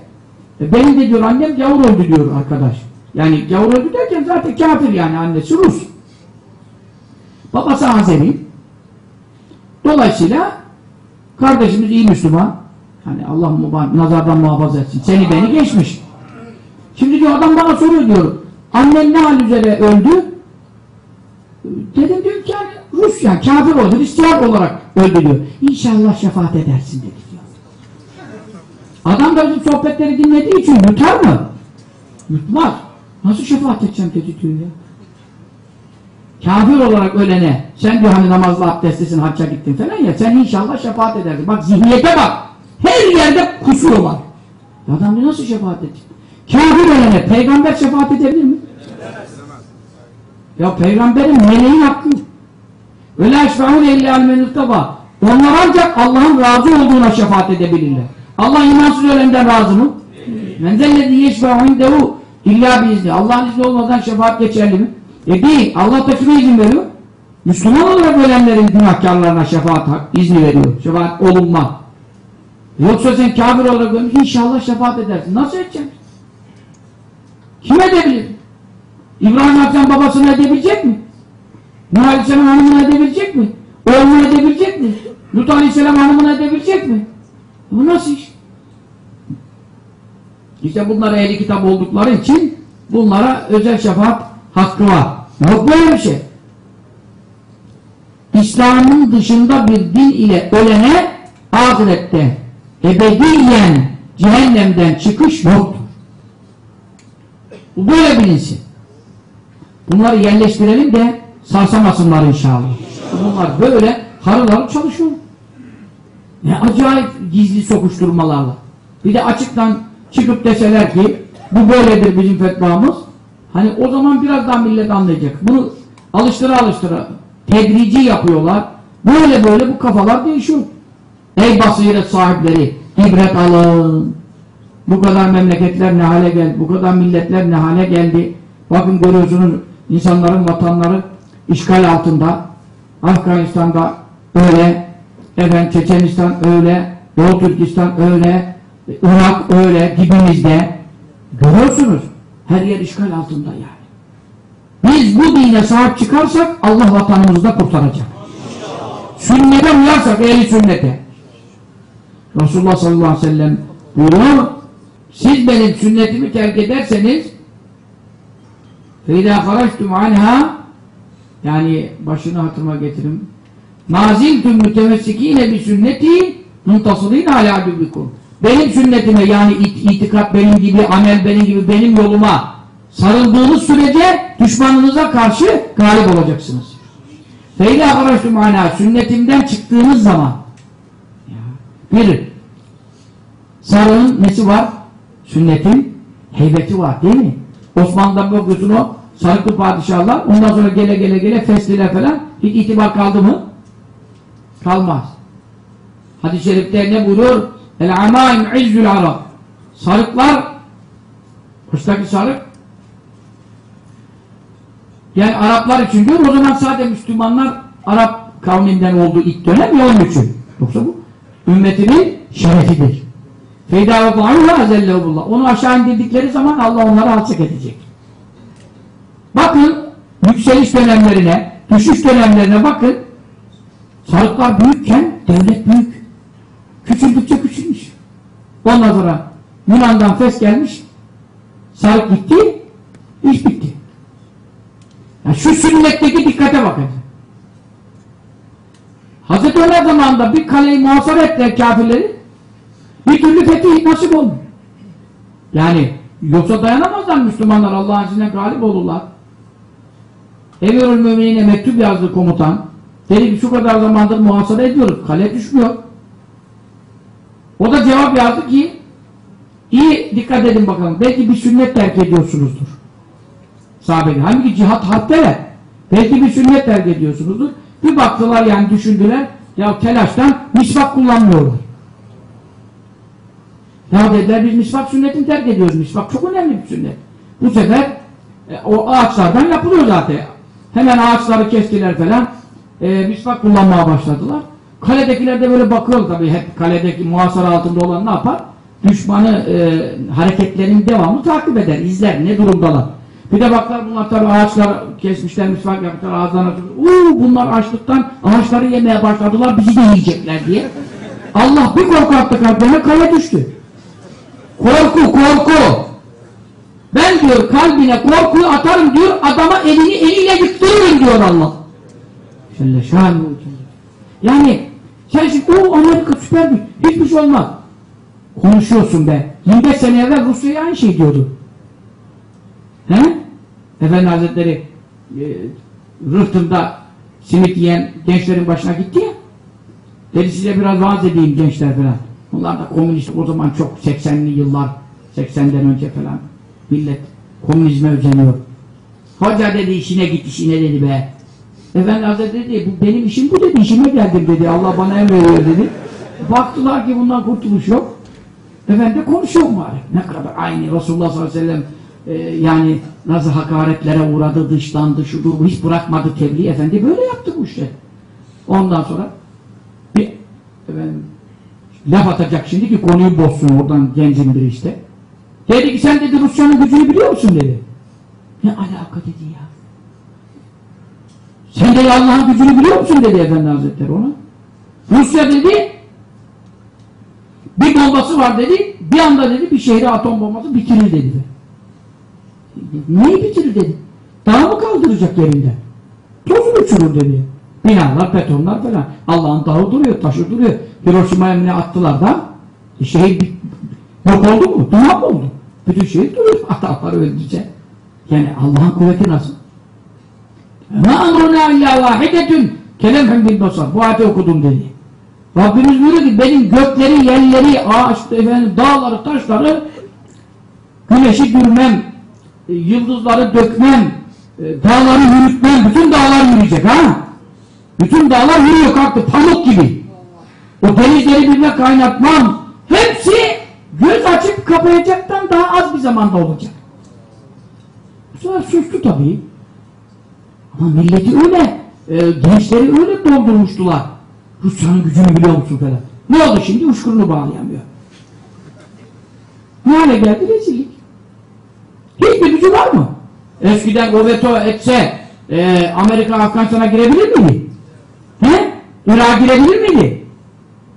E benim de diyor annem gavur öldü diyor arkadaş. Yani gavur öldü derken zaten kafir yani annesi Rus. Babası Azeri. Dolayısıyla kardeşimiz iyi Müslüman. Hani Allah nazardan muhafaza etsin. Seni beni geçmiş. Şimdi diyor adam bana soruyor diyor. Annen ne hal üzere öldü? Dedim diyor ki yani Rus yani kafir oldu, Hristiyan olarak öldü diyor. İnşallah şefaat edersin dedi. Adam da bizim sohbetleri dinlediği için yutar mı? Yutmaz. Nasıl şefaat edeceğim dedi diyor ya. Kafir olarak ölene, sen diyor hani namazla abdestlisin, hacca gittin falan ya, sen inşallah şefaat edersin. Bak zihniyete bak. Her yerde kusuru var. Adam diyor nasıl şefaat edecek? Kafir ölene peygamber şefaat edebilir mi? Ya peygamberin meleğin hakkı. Öyle eşfa'un elli almenüttaba. Onlar ancak Allah'ın razı olduğuna şefaat edebilirler. Allah imansız ölenden razı mı? Menzellezi yeşfa'u indehu illa biizni. Allah'ın izni olmadan şefaat geçerli mi? E değil. Allah da kime izin veriyor? Müslüman olarak ölenlerin günahkarlarına şefaat izni veriyor. Şefaat olunma. Yoksa sen kafir olarak ölmüş inşallah şefaat edersin. Nasıl edeceksin? Kim edebilir? İbrahim Aleyhisselam babasını edebilecek mi? Nuh Aleyhisselam hanımını edebilecek mi? Oğlunu edebilecek mi? Lut Aleyhisselam hanımını edebilecek mi? Bu nasıl iş? İşte bunlara ehli kitap oldukları için bunlara özel şefaat hakkı var. Yok böyle bir şey. İslam'ın dışında bir din ile ölene ahirette ebediyen cehennemden çıkış yoktur. Bu böyle bilinsin. Bunları yerleştirelim de sarsamasınlar inşallah. Bunlar böyle harıl harıl çalışıyor. Ne acayip gizli sokuşturmalarla. Bir de açıktan çıkıp deseler ki bu böyledir bizim fetvamız. Hani o zaman biraz daha millet anlayacak. Bunu alıştıra alıştıra tedrici yapıyorlar. Böyle böyle bu kafalar değişiyor. Ey basiret sahipleri ibret alın. Bu kadar memleketler ne hale geldi, bu kadar milletler ne hale geldi. Bakın görüyorsunuz insanların vatanları işgal altında. Afganistan'da öyle, efendim Çeçenistan öyle, Doğu Türkistan öyle, Irak öyle, dibimizde. Görüyorsunuz. Her yer işgal altında yani. Biz bu dine sahip çıkarsak Allah vatanımızı da kurtaracak. Sünnete uyarsak ehli sünnete. Resulullah sallallahu aleyhi ve sellem buyuruyor siz benim sünnetimi terk ederseniz فَاِذَا خَرَجْتُمْ عَنْهَا yani başını hatırıma getirin نَازِلْتُمْ مُتَمَسِّك۪ينَ بِسُنَّتِي مُنْتَصِل۪ينَ عَلَى عَدُبِّكُمْ benim sünnetime yani it itikat benim gibi, amel benim gibi, benim yoluma sarıldığınız sürece düşmanınıza karşı galip olacaksınız. فَاِذَا خَرَجْتُمْ عَنْهَا sünnetimden çıktığınız zaman bir sarığın nesi var? Sünnetin heybeti var değil mi? Osmanlı'dan bakıyorsun o sarıklı padişahlar ondan sonra gele gele gele fesliler falan hiç itibar kaldı mı? Kalmaz. Hadis-i şerifte ne buyuruyor? El-amaim izzül arab. Sarıklar kuştaki sarık yani Araplar için diyor o zaman sadece Müslümanlar Arap kavminden olduğu ilk dönem ya onun için. Yoksa bu ümmetinin şerefidir. Feyda ve azellehullah. Onu aşağı indirdikleri zaman Allah onları alçak edecek. Bakın yükseliş dönemlerine, düşüş dönemlerine bakın. Sarıklar büyükken devlet büyük. Küçüldükçe küçülmüş. Ondan sonra Yunan'dan fes gelmiş. Sarık gitti, iş bitti. Yani şu sünnetteki dikkate bakın. Hazreti Ömer zamanında bir kaleyi muhasara ettiler kafirleri. Bir türlü fetih nasip olmuyor. Yani yoksa dayanamazlar Müslümanlar Allah'ın izniyle galip olurlar. Emirül Müminine mektup yazdı komutan. Dedi ki şu kadar zamandır muhasara ediyoruz. Kale düşmüyor. O da cevap yazdı ki iyi dikkat edin bakalım. Belki bir sünnet terk ediyorsunuzdur. Sahabeler. Halbuki cihat harpteler. Belki bir sünnet terk ediyorsunuzdur. Bir baktılar yani düşündüler. Ya telaştan misvak kullanmıyorlar. Ya dediler biz misvak sünnetini terk ediyoruz. Misvak çok önemli bir sünnet. Bu sefer e, o ağaçlardan yapılıyor zaten. Hemen ağaçları kestiler falan. E, misvak kullanmaya başladılar. Kaledekiler de böyle bakıyor tabii. Hep kaledeki muhasara altında olan ne yapar? Düşmanı e, hareketlerinin devamlı takip eder, izler. Ne durumdalar? Bir de baklar bunlar tabii ağaçlar kesmişler, misvak yapmışlar, ağızlarına uuu bunlar açlıktan ağaçları yemeye başladılar, bizi de yiyecekler diye. Allah bir korku attı kaya düştü. Korku, korku. Ben diyor kalbine korkuyu atarım diyor, adama elini eliyle yıktırırım diyor Allah. Şöyle şahane Yani sen şimdi o Amerika süper bir, hiçbir şey olmaz. Konuşuyorsun be. 25 sene evvel Rusya'ya aynı şey diyordu. He? Efendi Hazretleri e, rıhtımda simit yiyen gençlerin başına gitti ya. Dedi size biraz vaaz edeyim gençler falan. Bunlar da komünist o zaman çok 80'li yıllar 80'den önce falan millet komünizme özeniyor. Hoca dedi işine git işine dedi be. Efendi Hazretleri dedi bu benim işim bu dedi işime geldim dedi Allah bana emrediyor dedi. Baktılar ki bundan kurtuluş yok. Efendi konuşuyor bari. Ne kadar aynı Resulullah sallallahu aleyhi ve sellem e, yani nasıl hakaretlere uğradı, dışlandı, şudur, hiç bırakmadı tebliğ. Efendi böyle yaptı bu işte. Ondan sonra bir efendim, laf atacak şimdi ki konuyu bozsun oradan gencin biri işte. Dedi ki sen dedi Rusya'nın gücünü biliyor musun dedi. Ne alaka dedi ya. Sen dedi Allah'ın gücünü biliyor musun dedi Efendi Hazretleri ona. Rusya dedi bir bombası var dedi bir anda dedi bir şehri atom bombası bitirir dedi. Neyi bitirir dedi. Dağ mı kaldıracak yerinde? Tozunu uçurur dedi. Binalar, betonlar falan. Allah'ın dağı duruyor, taşı duruyor. Hiroşima'ya ne attılar da bir- yok oldu mu? Duman mı oldu? Bütün şehir duruyor. Adamları öldürecek. Yani Allah'ın kuvveti nasıl? Ma emruna illa vahidetün kelemhum bil basar. Bu ayeti okudum dedi. Rabbimiz buyuruyor ki benim gökleri, yerleri, ağaçları, efendim, dağları, taşları güneşi dürmem, e, yıldızları dökmem, e, dağları yürütmem, bütün dağlar yürüyecek ha. Bütün dağlar yürüyor kalktı pamuk gibi. O denizleri birbirine kaynatmam. Hepsi göz açıp kapayacaktan daha az bir zamanda olacak. Bu sefer suçlu tabii. Ama milleti öyle, e, gençleri öyle doldurmuştular. Rusya'nın gücünü biliyor musun falan. Ne oldu şimdi? Uçkurunu bağlayamıyor. Ne hale geldi? Rezillik. Hiçbir gücü var mı? Eskiden o etse e, Amerika Afganistan'a girebilir miydi? Irak'a girebilir miydi?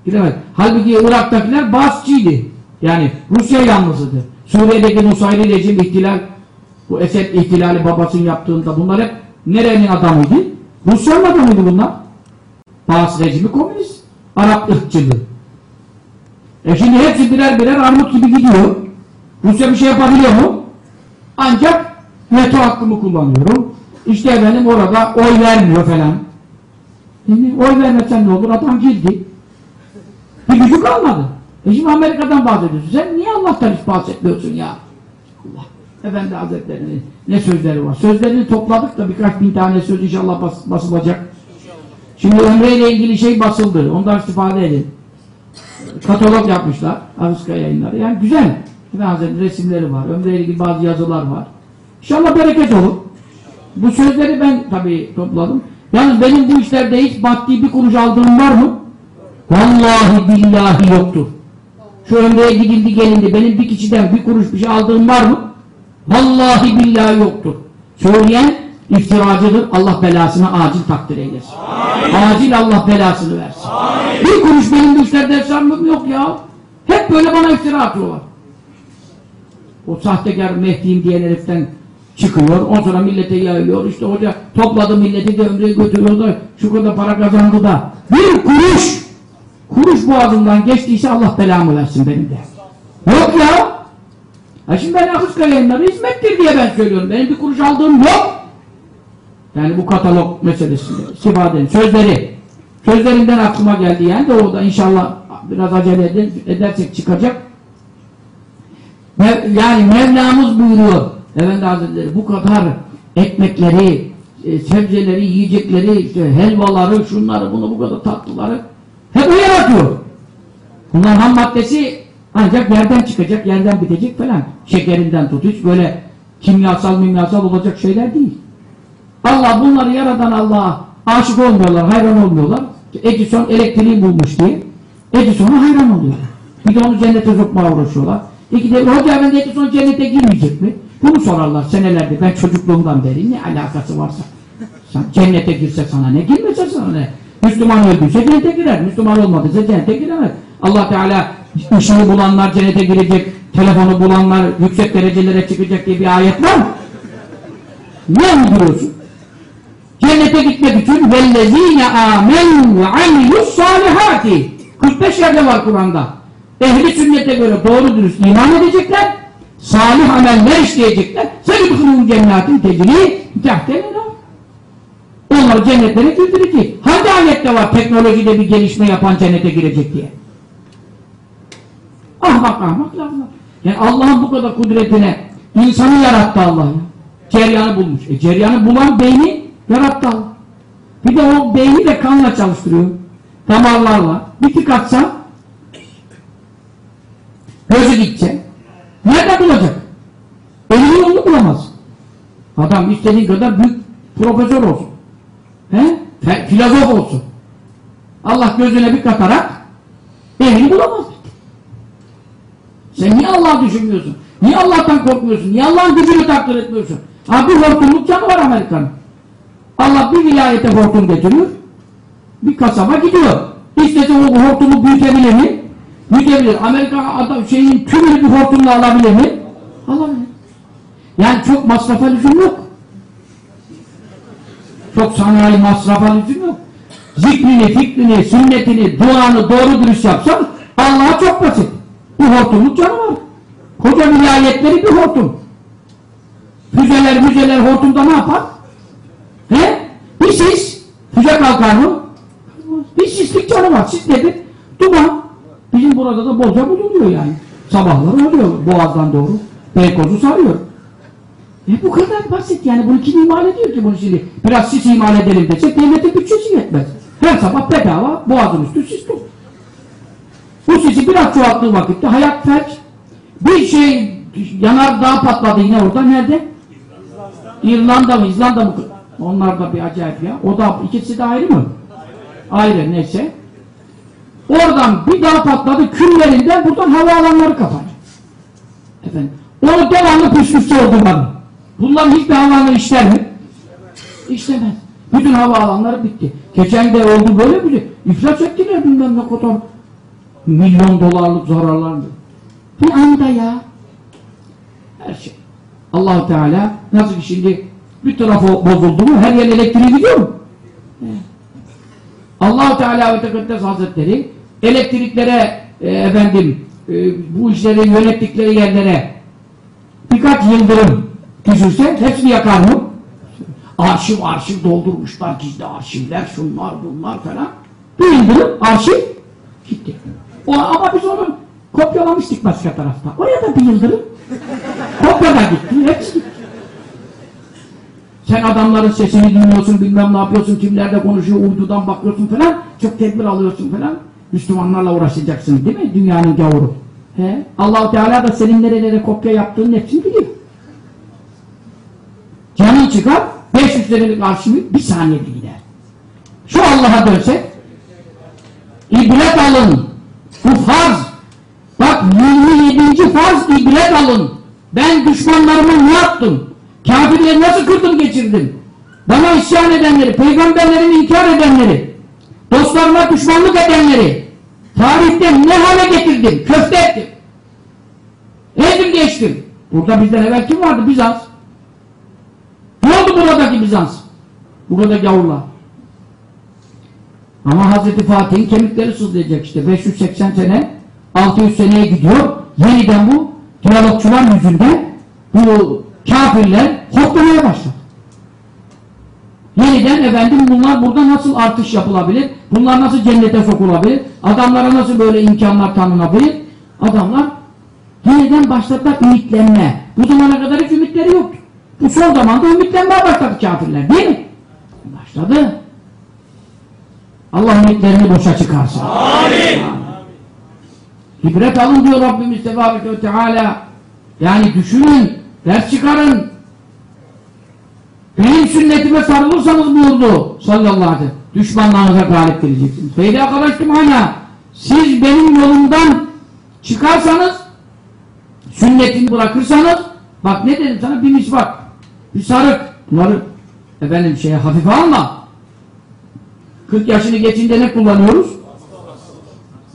Giremez. Halbuki Irak'takiler Basçıydı. Yani Rusya yanlısıydı. Suriye'deki Nusayri rejim ihtilal bu Esed ihtilali babasının yaptığında bunlar hep nerenin adamıydı? Rusya'nın adamıydı bunlar. Bas rejimi komünist. Arap ırkçılığı. E şimdi hepsi birer birer armut gibi gidiyor. Rusya bir şey yapabiliyor mu? Ancak veto hakkımı kullanıyorum. İşte efendim orada oy vermiyor falan. Oy vermesen ne olur? Adam girdi. Bir gücü kalmadı. E şimdi Amerika'dan bahsediyorsun. Sen niye Allah'tan hiç bahsetmiyorsun ya? Allah. Efendi Hazretleri'nin ne sözleri var? Sözlerini topladık da birkaç bin tane söz inşallah bas, basılacak. Şimdi Ömre ile ilgili şey basıldı. Ondan istifade edin. Katalog yapmışlar. Avruska yayınları. Yani güzel. Efendi Hazretleri'nin resimleri var. Ömre ile ilgili bazı yazılar var. İnşallah bereket olur. Bu sözleri ben tabii topladım. Yalnız benim bu işlerde hiç maddi bir kuruş aldığım var mı? Vallahi billahi yoktur. Şu ömreye gidildi gelindi. Benim bir kişiden bir kuruş bir şey aldığım var mı? Vallahi billahi yoktur. Söyleyen iftiracıdır. Allah belasını acil takdir eylesin. Acil Allah belasını versin. Bir kuruş benim bu işlerde hesabım yok ya. Hep böyle bana iftira atıyorlar. O sahtekar Mehdi'yim diyen heriften çıkıyor. O sonra millete yayıyor. İşte hoca topladı milleti de ömreye götürüyor da şu kadar para kazandı da. Bir kuruş kuruş boğazından geçtiyse Allah belamı versin benim de. Yok ya. Ha şimdi ben Akıska yayınları hizmettir diye ben söylüyorum. Benim bir kuruş aldığım yok. Yani bu katalog meselesinde. Sifadenin sözleri. Sözlerinden aklıma geldi yani de o da inşallah biraz acele ed- edersek çıkacak. Yani Mevlamız buyuruyor Efendi Hazretleri bu kadar ekmekleri, e, sebzeleri, yiyecekleri, işte helvaları, şunları, bunu bu kadar tatlıları hep o yaratıyor. Bunların ham maddesi ancak yerden çıkacak, yerden bitecek falan. Şekerinden tut, böyle kimyasal mimyasal olacak şeyler değil. Allah bunları yaradan Allah'a aşık olmuyorlar, hayran olmuyorlar. Edison elektriği bulmuş diye. Edison'a hayran oluyorlar. Bir de onu cennete sokmaya uğraşıyorlar. İki de hoca Edison cennete girmeyecek mi? Bunu sorarlar senelerde. Ben çocukluğumdan beri ne alakası varsa. Sen cennete girse sana ne, girmese sana ne? Müslüman öldüyse cennete girer. Müslüman olmadıysa cennete giremez. Allah Teala ışığı bulanlar cennete girecek, telefonu bulanlar yüksek derecelere çıkacak diye bir ayet var mı? Ne uyduruyorsun? Cennete gitmek için vellezine amenu ve amilus salihati 45 yerde var Kur'an'da. Ehli sünnete göre doğru dürüst iman edecekler, salih ameller işleyecekler. Sebibhulun cennetin tecri tehtenena. Onları cennetlere girdirecek. Hangi ayette var teknolojide bir gelişme yapan cennete girecek diye? Ahmak ahmak laflar. Yani Allah'ın bu kadar kudretine insanı yarattı Allah ya. Ceryanı bulmuş. E ceryanı bulan beyni yarattı Allah. Bir de o beyni de kanla çalıştırıyor. Damarlarla. Bir tık atsa gözü gidecek. Nerede bulacak? Elini yolunu bulamaz. Adam istediği kadar büyük profesör olsun. He? Filozof olsun. Allah gözüne bir katarak elini bulamaz. Sen niye Allah'ı düşünmüyorsun? Niye Allah'tan korkmuyorsun? Niye Allah'ın gücünü takdir etmiyorsun? Ha bir hortumluk canı var Amerika'nın. Allah bir vilayete hortum getiriyor. Bir kasaba gidiyor. İstese o hortumu büyütebilir mi? Büyütebilir. Amerika adam şeyin tümünü bir hortumla alabilir mi? Alabilir. Yani çok masrafa lüzum yok. Çok sanayi masrafa lüzum yok. Zikrini, fikrini, sünnetini, duanı doğru dürüst yapsan Allah'a çok basit. Bir hortumluk canı var. Koca vilayetleri bir hortum. Füzeler müzeler hortumda ne yapar? He? Bir sis. Füze kalkar mı? Bir sislik canı var. Sis nedir? Duman. Bizim burada da bolca bulunuyor yani. Sabahları oluyor boğazdan doğru. Beykoz'u sarıyor. E bu kadar basit yani bunu kim imal ediyor ki bunu şimdi? Biraz sis imal edelim desek devletin bütçesi yetmez. Her sabah bedava boğazın üstü sis dolu. Bu sisi biraz çoğalttığı vakitte hayat felç. Bir şey yanar dağ patladı yine orada nerede? İrlanda mı İzlanda mı? Onlar da bir acayip ya. O da ikisi de ayrı mı? Ayrı neyse. Oradan bir dağ patladı küllerinden buradan havaalanları kapandı. Efendim. Onu devamlı püskürtçü oldular. Bunların hiçbir havaalanı işler mi? İşlemez. Bütün havaalanları bitti. Geçen de oldu böyle bir iflas ettiler bilmem ne kadar milyon dolarlık zararlar. Bir anda ya. Her şey. allah Teala nasıl ki şimdi bir tarafı bozuldu mu her yer elektriği gidiyor mu? allah Teala ve Tekaddes Hazretleri elektriklere e, efendim e, bu işleri yönettikleri yerlere birkaç yıldırım düşürse hepsini yakar mı? Arşiv arşiv doldurmuşlar gizli arşivler şunlar bunlar falan. Bir yıldırım arşiv gitti. O, ama biz onu kopyalamıştık başka tarafta. Oraya da bir yıldırım kopya da gitti. Hepsi. Sen adamların sesini dinliyorsun, bilmem ne yapıyorsun, kimlerle konuşuyor, uydudan bakıyorsun falan, çok tedbir alıyorsun falan. Müslümanlarla uğraşacaksın değil mi? Dünyanın gavuru. He? allah Teala da senin nerelere kopya yaptığının hepsini biliyor. Canın çıkar, 500 senelik arşivi bir saniyede gider. Şu Allah'a dönsek, ibret alın. Bu farz. Bak 27. farz ibret alın. Ben düşmanlarıma ne yaptım? Kafirleri nasıl kırdım geçirdim? Bana isyan edenleri, peygamberlerimi inkar edenleri, dostlarıma düşmanlık edenleri, tarihte ne hale getirdim? Köfte ettim. Ezdim geçtim. Burada bizden evvel kim vardı? Bizans. Ne oldu buradaki Bizans? Burada gavurlar. Ama Hazreti Fatih'in kemikleri sızlayacak işte. 580 sene, 600 seneye gidiyor. Yeniden bu diyalogçular yüzünden bu kafirler hoplamaya başladı. Yeniden efendim bunlar burada nasıl artış yapılabilir? Bunlar nasıl cennete sokulabilir? Adamlara nasıl böyle imkanlar tanınabilir? Adamlar yeniden başladılar ümitlenme. Bu zamana kadar hiç ümitleri yoktu. Bu son zamanda ümitlenmeye başladı kafirler değil mi? Başladı. Allah ümitlerini boşa çıkarsın. Amin. İbret alın diyor Rabbimiz Tebareke ve Teala. Yani düşünün, ders çıkarın. Benim sünnetime sarılırsanız buyurdu sallallahu aleyhi ve sellem. Düşmanlarınıza galip geleceksiniz. Feyde arkadaşım hala siz benim yolumdan çıkarsanız sünnetimi bırakırsanız bak ne dedim sana bir misvak bir sarık bunları efendim şeye hafife alma 40 yaşını geçince ne kullanıyoruz?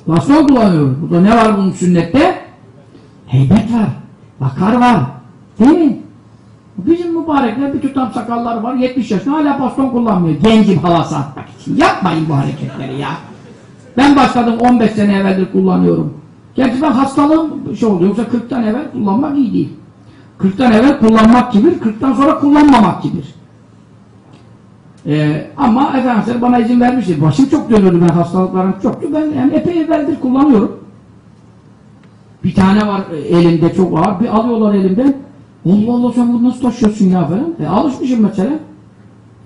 Baston kullanıyoruz. Burada ne var bunun sünnette? Heybet var. Bakar var. Değil mi? Bizim mübarekler bir tutam sakallar var. 70 yaşında hala baston kullanmıyor. Gencim havası atmak için. Yapmayın bu hareketleri ya. Ben başladım 15 sene evveldir kullanıyorum. Gerçi ben hastalığım şey oldu. Yoksa 40'tan evvel kullanmak iyi değil. 40'tan evvel kullanmak kibir, 40'tan sonra kullanmamak kibir. Ee, ama Efendimiz bana izin vermişti. Başım çok dönüyordu ben hastalıklarım çoktu. Ben yani epey evveldir kullanıyorum. Bir tane var e, elimde çok ağır. Bir alıyorlar elimden. Allah Allah sen bunu nasıl taşıyorsun ya falan. E alışmışım mesela.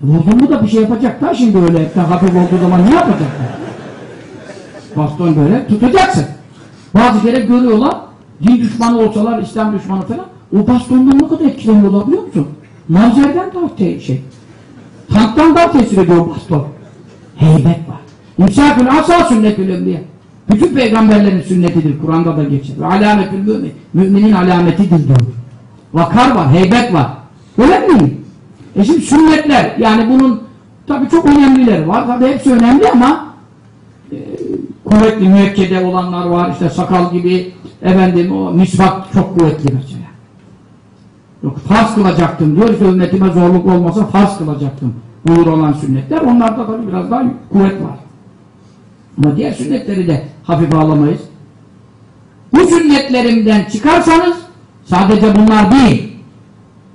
Vurdun mu da bir şey yapacak da şimdi öyle hepten hafif olduğu zaman ne yapacaklar? Baston böyle tutacaksın. Bazı kere görüyorlar din düşmanı olsalar, İslam düşmanı falan o bastondan ne kadar etkileniyorlar biliyor musun? Nazerden daha şey. Tanktan daha tesir ediyor baston. Heybet var. İmsakül asa sünnetül enbiya. Bütün peygamberlerin sünnetidir. Kur'an'da da geçer. Alametül mümin. Müminin alametidir diyor. Vakar var, heybet var. Öyle mi? E şimdi sünnetler, yani bunun tabi çok önemlileri var. Tabi hepsi önemli ama e, kuvvetli müekkede olanlar var. İşte sakal gibi, efendim o misvak çok kuvvetli mesela. Yok farz kılacaktım diyor. İşte ümmetime zorluk olmasa farz kılacaktım. Buyur olan sünnetler. Onlarda tabi biraz daha kuvvet var. Ama diğer sünnetleri de hafife alamayız. bu sünnetlerimden çıkarsanız sadece bunlar değil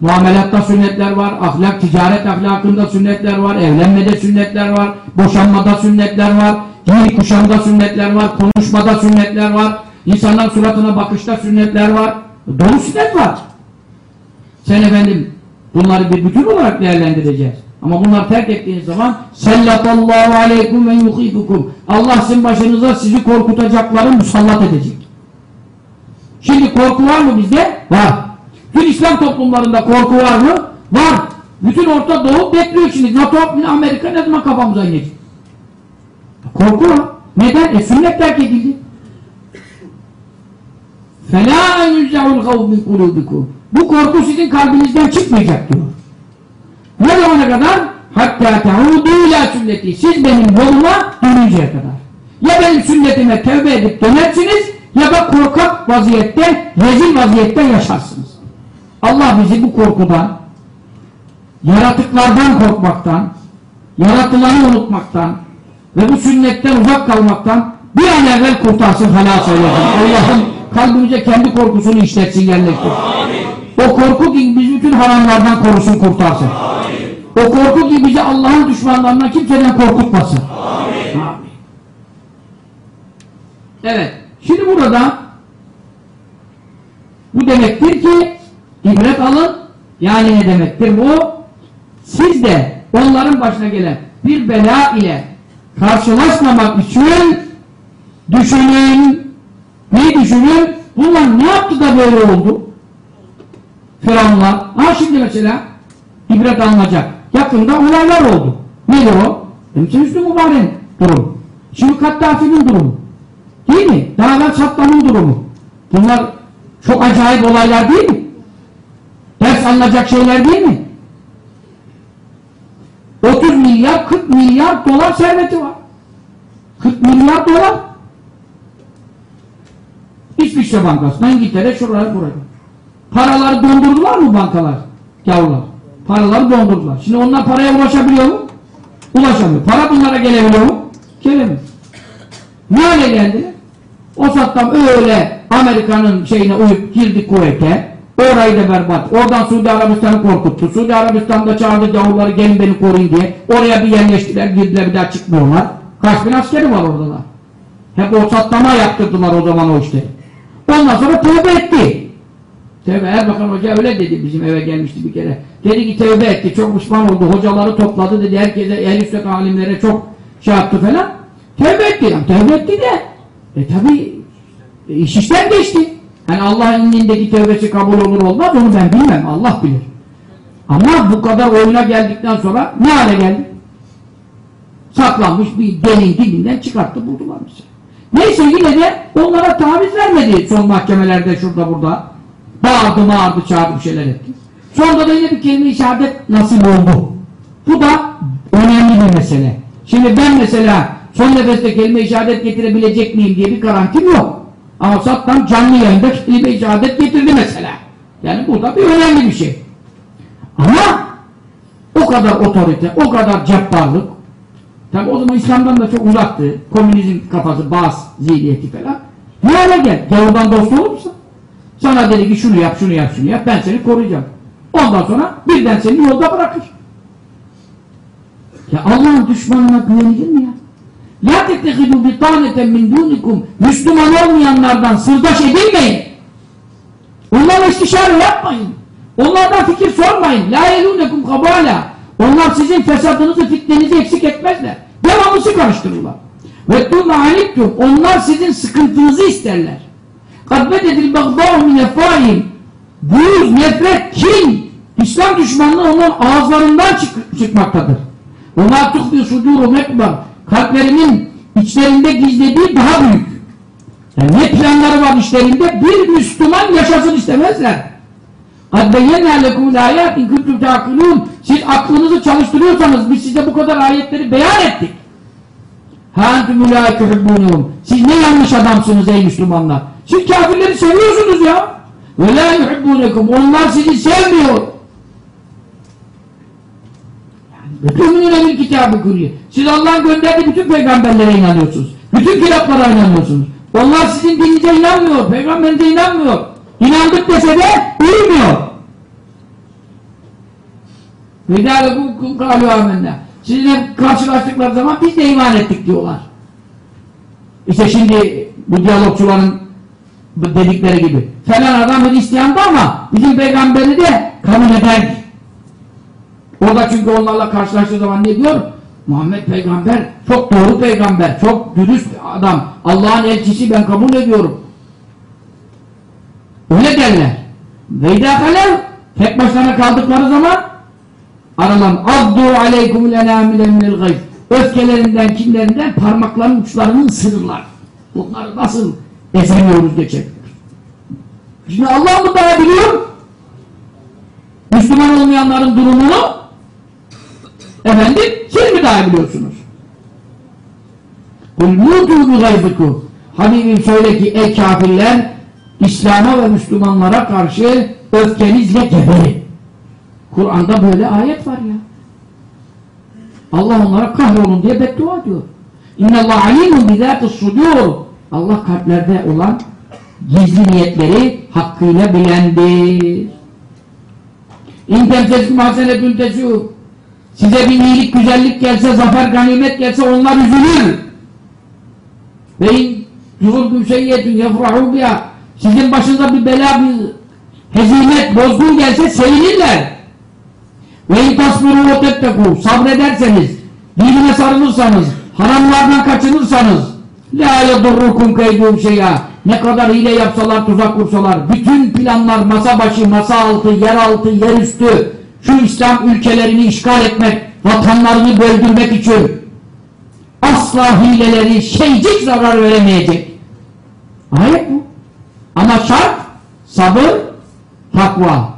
muamelatta sünnetler var, ahlak, ticaret ahlakında sünnetler var, evlenmede sünnetler var, boşanmada sünnetler var, giyim kuşamda sünnetler var, konuşmada sünnetler var, insanlar suratına bakışta sünnetler var. Dolu sünnet var. Sen efendim bunları bir bütün olarak değerlendireceğiz. Ama bunları terk ettiğiniz zaman sellatallahu aleykum ve yuhibukum Allah sizin başınıza sizi korkutacakları musallat edecek. Şimdi korku var mı bizde? Var. Bütün İslam toplumlarında korku var mı? Var. Bütün Orta Doğu bekliyor şimdi. NATO, Amerika ne zaman kafamıza inecek? Korku var. Neden? E sünnet terk edildi. فَلَا يُنْزَعُ الْغَوْ مِنْ قُلُوبِكُمْ Bu korku sizin kalbinizden çıkmayacak diyor. Ne zamana kadar? Hatta te'udu ila sünneti. Siz benim yoluma dönünceye kadar. Ya benim sünnetime tevbe edip dönersiniz ya da korkak vaziyette, rezil vaziyette yaşarsınız. Allah bizi bu korkudan, yaratıklardan korkmaktan, yaratılanı unutmaktan ve bu sünnetten uzak kalmaktan bir an evvel kurtarsın halas eylesin. Allah'ım kalbimize kendi korkusunu işletsin yerleştir. O korku ki bizi bütün haramlardan korusun kurtarsın. O korku ki bizi Allah'ın düşmanlarından kimseden korkutmasın. Amin. Evet. Şimdi burada bu demektir ki ibret alın. Yani ne demektir bu? Siz de onların başına gelen bir bela ile karşılaşmamak için düşünün. Ne düşünün? Bunlar ne yaptı da böyle oldu? Firavunlar. Ha şimdi mesela ibret alınacak. Yakında olaylar oldu. Nedir o? Hemşe Hüsnü Mübarek durum. Şimdi Kattafi'nin durumu. Değil mi? Evvel Saddam'ın durumu. Bunlar çok acayip olaylar değil mi? Ders alınacak şeyler değil mi? 30 milyar, 40 milyar dolar serveti var. 40 milyar dolar. İsviçre Bankası'na, İngiltere, şuraya buraya. Paraları dondurdular mı bankalar? Gavurlar. Paraları dondurdular. Şimdi onlar paraya ulaşabiliyor mu? Ulaşamıyor. Para bunlara gelebiliyor mu? Gelemiyor. Ne hale geldiler? O Saddam öyle Amerika'nın şeyine uyup girdi kuvvete. Orayı da berbat. Oradan Suudi Arabistan'ı korkuttu. Suudi Arabistan'da çağırdı gavurları gelin beni koruyun diye. Oraya bir yerleştiler, girdiler bir daha çıkmıyorlar. Kaç bin askeri var oradalar. Hep o Saddam'a yaptırdılar o zaman o işleri. Ondan sonra tövbe etti. Tevbe Erbakan Hoca öyle dedi bizim eve gelmişti bir kere. Dedi ki tevbe etti çok pişman oldu. Hocaları topladı dedi herkese el üstet alimlere çok şey yaptı falan. Tevbe etti. Yani tevbe etti de e tabi iş işten geçti. Yani Allah'ın indindeki tevbesi kabul olur olmaz onu ben bilmem. Allah bilir. Ama bu kadar oyuna geldikten sonra ne hale geldi? Saklanmış bir delin dibinden çıkarttı buldular mesela. Neyse yine de onlara taviz vermedi son mahkemelerde şurada burada. Bağırdı mağırdı çağırdı bir şeyler etti. Sonra da yine bir kelime-i şehadet nasip oldu. Bu da önemli bir mesele. Şimdi ben mesela son nefeste kelime-i getirebilecek miyim diye bir garantim yok. Ama Saddam canlı yayında kelime-i getirdi mesela. Yani bu da bir önemli bir şey. Ama o kadar otorite, o kadar cebbarlık tabi o zaman İslam'dan da çok uzaktı. Komünizm kafası, bazı zihniyeti falan. Ne hale gel? Gavurdan dost olur musun? Sana dedi ki şunu yap, şunu yap, şunu yap. Ben seni koruyacağım. Ondan sonra birden seni yolda bırakır. Ya Allah'ın düşmanına güvenilir mi ya? La tettehidu bitaneten min dunikum Müslüman olmayanlardan sırdaş edilmeyin. Onlarla istişare yapmayın. Onlardan fikir sormayın. La yelunekum kabala. Onlar sizin fesadınızı, fitnenizi eksik etmezler. Devamlısı karıştırırlar. Ve tuğme aliktum. Onlar sizin sıkıntınızı isterler. قَدْ بَدَدِ الْبَغْضَاهُ مِنْ اَفْوَاهِمْ Buğuz, nefret, kin, İslam düşmanlığı onların ağızlarından çık çıkmaktadır. وَمَا تُخْبِي صُدُورُ مَكْبَرْ Kalplerinin içlerinde gizlediği daha büyük. Yani ne planları var işlerinde? Bir Müslüman yaşasın istemezler. قَدْ بَيَّنَا لَكُمُ الْآيَاتِ اِنْ كُنْتُمْ تَعْقِلُونَ Siz aklınızı çalıştırıyorsanız biz size bu kadar ayetleri beyan ettik. هَاَنْتُمُ لَا تُحِبُّونَهُمْ Siz ne yanlış adamsınız ey Müslümanlar. Siz kafirleri seviyorsunuz ya. وَلَا يُحِبُّونَكُمْ Onlar sizi sevmiyor. Bütün bir kitabı kuruyor. Siz Allah'ın gönderdiği bütün peygamberlere inanıyorsunuz. Bütün kitaplara inanıyorsunuz. Onlar sizin dininize inanmıyor, peygamberinize inanmıyor. İnandık dese de uymuyor. Vedâlekum kâlû âmennâ. Sizinle karşılaştıkları zaman biz de iman ettik diyorlar. İşte şimdi bu diyalogçuların dedikleri gibi. Falan adam Hristiyan'da ama bizim peygamberi de kabul eder. O da çünkü onlarla karşılaştığı zaman ne diyor? Muhammed peygamber çok doğru peygamber, çok dürüst adam. Allah'ın elçisi ben kabul ediyorum. Öyle derler. Veydâkalev tek başlarına kaldıkları zaman aralan abdu aleykumul enâmile minel gayb öfkelerinden, kinlerinden parmakların uçlarını ısırırlar. Bunları nasıl ezemiyoruz geçemiyoruz. Şimdi Allah mı daha biliyor? Müslüman olmayanların durumunu efendim siz mi daha biliyorsunuz? Kul mutu bi gaybiku Habibim söyle ki ey kafirler İslam'a ve Müslümanlara karşı öfkenizle geberin. Kur'an'da böyle ayet var ya. Allah onlara kahrolun diye beddua diyor. İnnallah alimun bizâtis sudur. Allah kalplerde olan gizli niyetleri hakkıyla bilendir. İn temseskim hasenetün tesû. Size bir iyilik, güzellik gelse, zafer, ganimet gelse onlar üzülür. Ve in yuhurkum seyyetün yefrahû biha. Sizin başınıza bir bela, bir hezimet, bozgun gelse sevinirler. Ve in tasbiru ve tettekû. Sabrederseniz, dinine sarılırsanız, haramlardan kaçınırsanız la yedurrukum keydûm şeyâ. Ne kadar hile yapsalar, tuzak kursalar, bütün planlar masa başı, masa altı, yer altı, yer üstü, şu İslam ülkelerini işgal etmek, vatanlarını böldürmek için asla hileleri şeycik zarar veremeyecek. Ayet bu. Ama şart sabır, takva.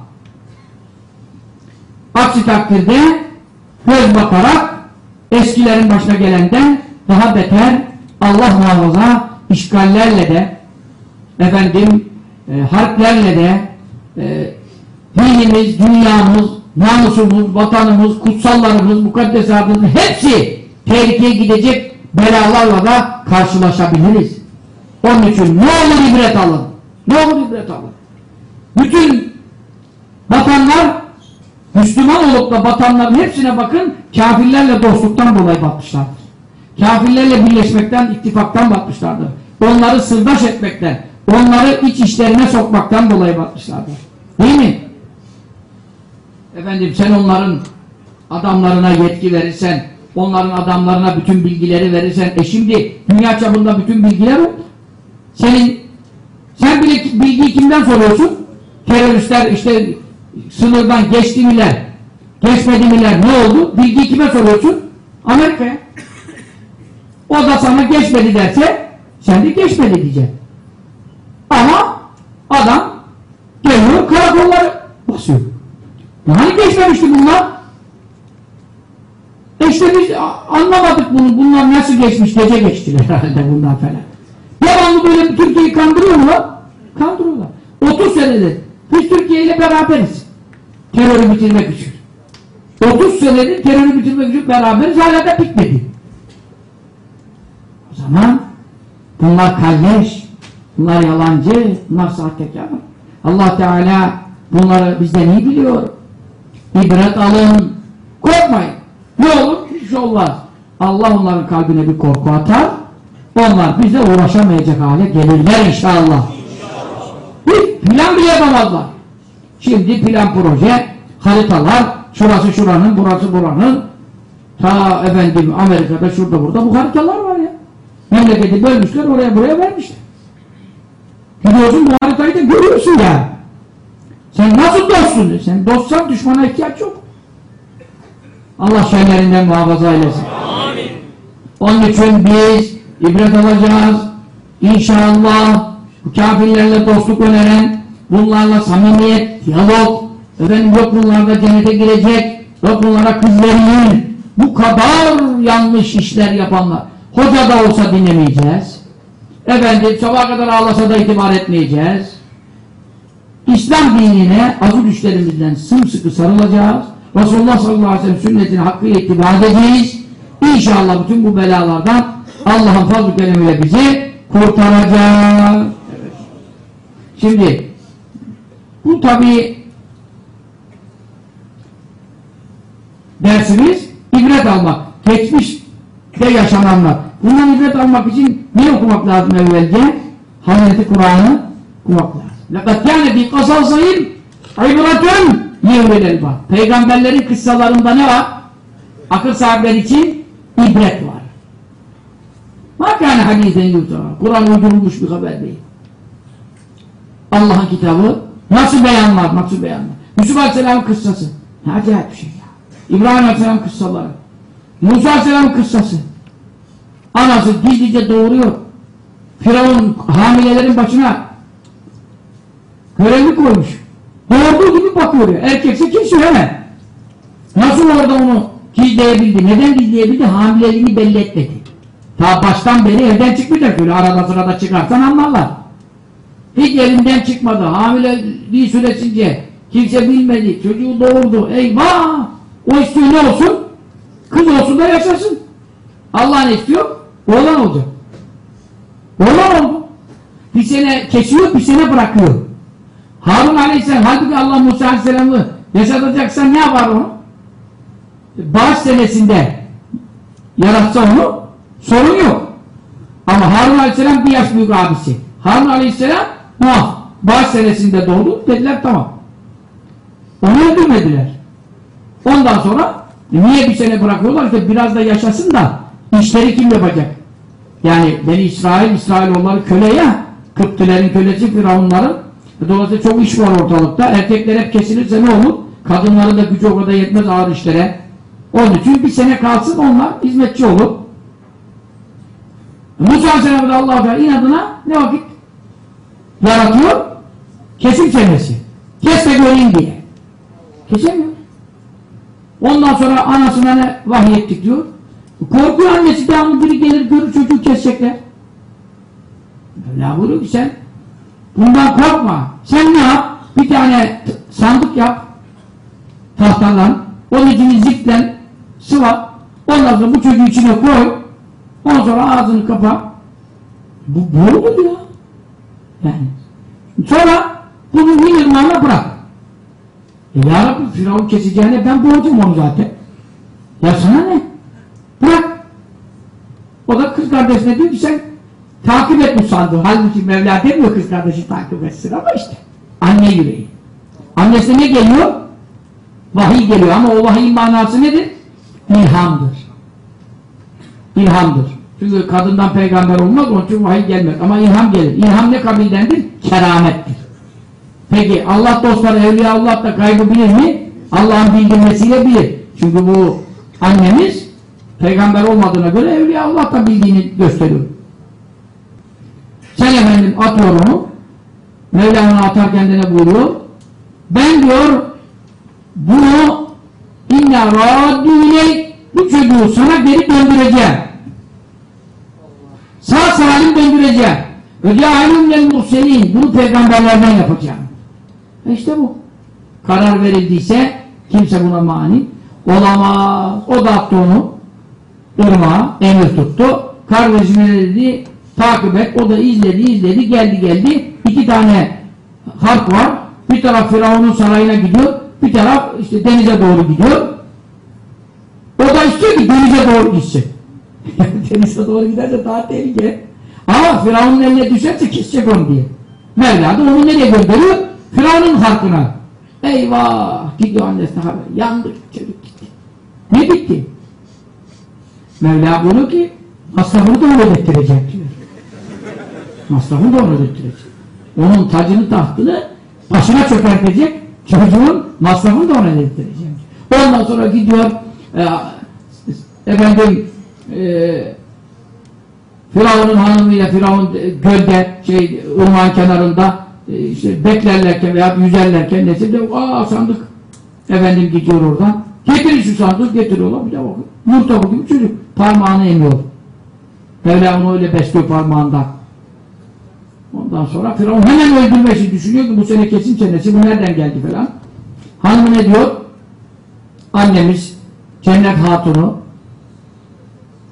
Aksi takdirde göz bakarak eskilerin başına gelenden daha beter Allah muhafaza işgallerle de efendim e, harplerle de e, dinimiz, dünyamız, namusumuz, vatanımız, kutsallarımız, mukaddesatımız hepsi tehlikeye gidecek belalarla da karşılaşabiliriz. Onun için ne olur ibret alın. Ne olur ibret alın. Bütün vatanlar Müslüman olup da batanların hepsine bakın kafirlerle dostluktan dolayı batmışlardır. Kafirlerle birleşmekten, ittifaktan batmışlardır. Onları sırdaş etmekten, onları iç işlerine sokmaktan dolayı batmışlardır. Değil mi? Efendim sen onların adamlarına yetki verirsen, onların adamlarına bütün bilgileri verirsen, e şimdi dünya çapında bütün bilgiler oldu. Senin, sen bile bilgiyi kimden soruyorsun? Teröristler işte sınırdan geçti miler, geçmedi miler ne oldu? Bilgiyi kime soruyorsun? Amerika'ya. O da sana geçmedi derse, sen de geçmedi diyeceksin. Ama adam geliyor karakolları basıyor. Hani geçmemişti bunlar? E biz anlamadık bunu. Bunlar nasıl geçmiş? Gece geçtiler herhalde bundan falan. Devamlı böyle Türkiye'yi kandırıyorlar. Kandırıyorlar. 30 senedir biz Türkiye ile beraberiz. Terörü bitirmek için. 30 senedir terörü bitirmek için beraberiz. Hala da bitmedi. O zaman bunlar kardeş, bunlar yalancı, bunlar sahtekar. Allah Teala bunları bizden iyi biliyor. İbret alın. Korkmayın. Ne olur? Hiç şey olmaz. Allah onların kalbine bir korku atar. Onlar bize uğraşamayacak hale gelirler inşallah. Hiç plan bile yapamazlar. Şimdi plan proje, haritalar, şurası şuranın, burası buranın, ta efendim Amerika'da şurada burada bu haritalar var ya. Memleketi bölmüşler, oraya buraya vermişler. Gidiyorsun bu haritayı da görüyorsun ya. Sen nasıl dostsun? Sen dostsan düşmana ihtiyaç yok. Allah şerlerinden muhafaza eylesin. Amin. Onun için biz ibret alacağız. İnşallah bu kafirlerle dostluk öneren, bunlarla samimiyet, diyalog, efendim yok bunlarda cennete girecek, yok bunlara kız verilir. Bu kadar yanlış işler yapanlar. Hoca da olsa dinlemeyeceğiz. Efendim sabah kadar ağlasa da itibar etmeyeceğiz. İslam dinine azı düşlerimizden sımsıkı sarılacağız. Resulullah sallallahu aleyhi ve sellem sünnetine hakkıyla ittiba edeceğiz. İnşallah bütün bu belalardan Allah'ın fazl-ı keremiyle bizi kurtaracak. Evet. Şimdi bu tabi dersimiz ibret almak. Geçmişte yaşananlar. Bundan ibret almak için ne okumak lazım evvelce? Hazreti Kur'an'ı okumak lazım. لَقَدْ كَانَ فِي قَصَصَهِمْ عِبْرَةٌ يَوْمِ الْبَعْ Peygamberlerin kıssalarında ne var? Akıl sahipleri için ibret var. Makane hadisen yutara. Kur'an uydurulmuş bir haber değil. Allah'ın kitabı nasıl beyanlar, nasıl beyanlar. Yusuf Aleyhisselam'ın kıssası. Ne acayip bir şey ya. İbrahim Aleyhisselam kıssaları. Musa Aleyhisselam'ın kıssası. Anası gizlice doğuruyor. Firavun hamilelerin başına görevli koymuş. Doğurduğu gibi bakıyor. Erkekse kim söyleme. Nasıl orada onu gizleyebildi? Neden gizleyebildi? Hamileliğini belli etmedi. Ta baştan beri evden çıkmayacak. Böyle arada sırada çıkarsan anlarlar. Hiç evinden çıkmadı. Hamileliği süresince kimse bilmedi. Çocuğu doğurdu. Eyvah! O istiyor ne olsun? Kız olsun da yaşasın. Allah ne istiyor? Oğlan olacak. Oğlan oldu. Bir sene kesiyor, bir sene bırakıyor. Harun Aleyhisselam, halbuki Allah Musa Aleyhisselam'ı yaşatacaksan ne yapar onu? Bağış senesinde yaratsa onu sorun yok. Ama Harun Aleyhisselam bir yaş büyük abisi. Harun Aleyhisselam muaf. Bağış senesinde doğdu. Dediler tamam. Onu öldürmediler. Ondan sonra niye bir sene bırakıyorlar? İşte biraz da yaşasın da işleri kim yapacak? Yani Beni İsrail, İsrailoğulları köle ya. Kıptilerin kölesi Firavunların. Dolayısıyla çok iş var ortalıkta. Erkekler hep kesilirse ne olur? Kadınların da gücü o kadar yetmez ağır işlere. Onun için bir sene kalsın onlar hizmetçi olur. Musa Aleyhisselam'da Allah-u Teala inadına ne vakit? Yaratıyor. Kesim senesi. Kes de göreyim diye. Kesemiyor. Ondan sonra anasına ne vahyettik diyor. Korkuyor annesi devamlı biri gelir görür çocuğu kesecekler. Mevla buyuruyor ki sen bundan korkma. Sen ne yap? Bir tane sandık yap. Tahtadan. Onun içini zipten sıva. Ondan sonra bu çocuğu içine koy. Ondan sonra ağzını kapa. Bu boğulur ya. Yani. Sonra bunu Nilirman'a bırak. E ya Rabbi Firavun keseceğine ben boğdum onu zaten. Ya sana ne? Bırak. O da kız kardeşine diyor ki sen takip et bu sandığı. Halbuki Mevla demiyor kız kardeşi takip etsin ama işte. Anne yüreği. Annesine ne geliyor? Vahiy geliyor ama o vahiyin manası nedir? İlhamdır. İlhamdır. Çünkü kadından peygamber olmaz, onun için vahiy gelmez. Ama ilham gelir. İlham ne kabildendir? Keramettir. Peki Allah dostları, evliya Allah da kaybı bilir mi? Allah'ın bildirmesiyle bilir. Çünkü bu annemiz peygamber olmadığına göre evliya Allah da bildiğini gösteriyor. Sen efendim atıyor onu. Mevlana atarken de buyuruyor? Ben diyor bunu inna raddüyle bu çocuğu sana geri döndüreceğim. Sağ salim döndüreceğim. Ödâhîmle murselîn bunu peygamberlerden yapacağım. E işte bu. Karar verildiyse kimse buna mani olamaz. O da attı onu ırmağa, emir tuttu. Kardeşine dedi takip et. O da izledi, izledi, geldi geldi. İki tane harp var. Bir taraf Firavun'un sarayına gidiyor. Bir taraf işte denize doğru gidiyor. O da istiyor ki denize doğru gitsin. denize doğru giderse daha tehlike. Ama Firavun'un eline düşerse kesecek onu diye. Mevla da onu nereye gönderiyor? Firavun'un harkına. Eyvah! Gidiyor annesine haber. Yandık, çocuk gitti. Ne bitti? Mevla bunu ki masrafını da ödettirecek diyor. Masrafını onu ödettirecek. Onun tacını tahtını başına çökertecek. Çocuğun masrafını ona ödettirecek. Ondan sonra gidiyor e, efendim e, Firavun'un hanımıyla Firavun gölde şey ırmağın kenarında e, işte beklerlerken veya yüzerlerken neyse de aa sandık. Efendim gidiyor oradan. Getirin şu sandık getiriyorlar bir de bakın yurtta gibi çocuk parmağını emiyor. Mevla onu öyle besliyor parmağında ondan sonra Firavun hemen öldürmesi düşünüyor ki bu sene kesin çenesi bu nereden geldi falan hanımı ne diyor annemiz cennet hatunu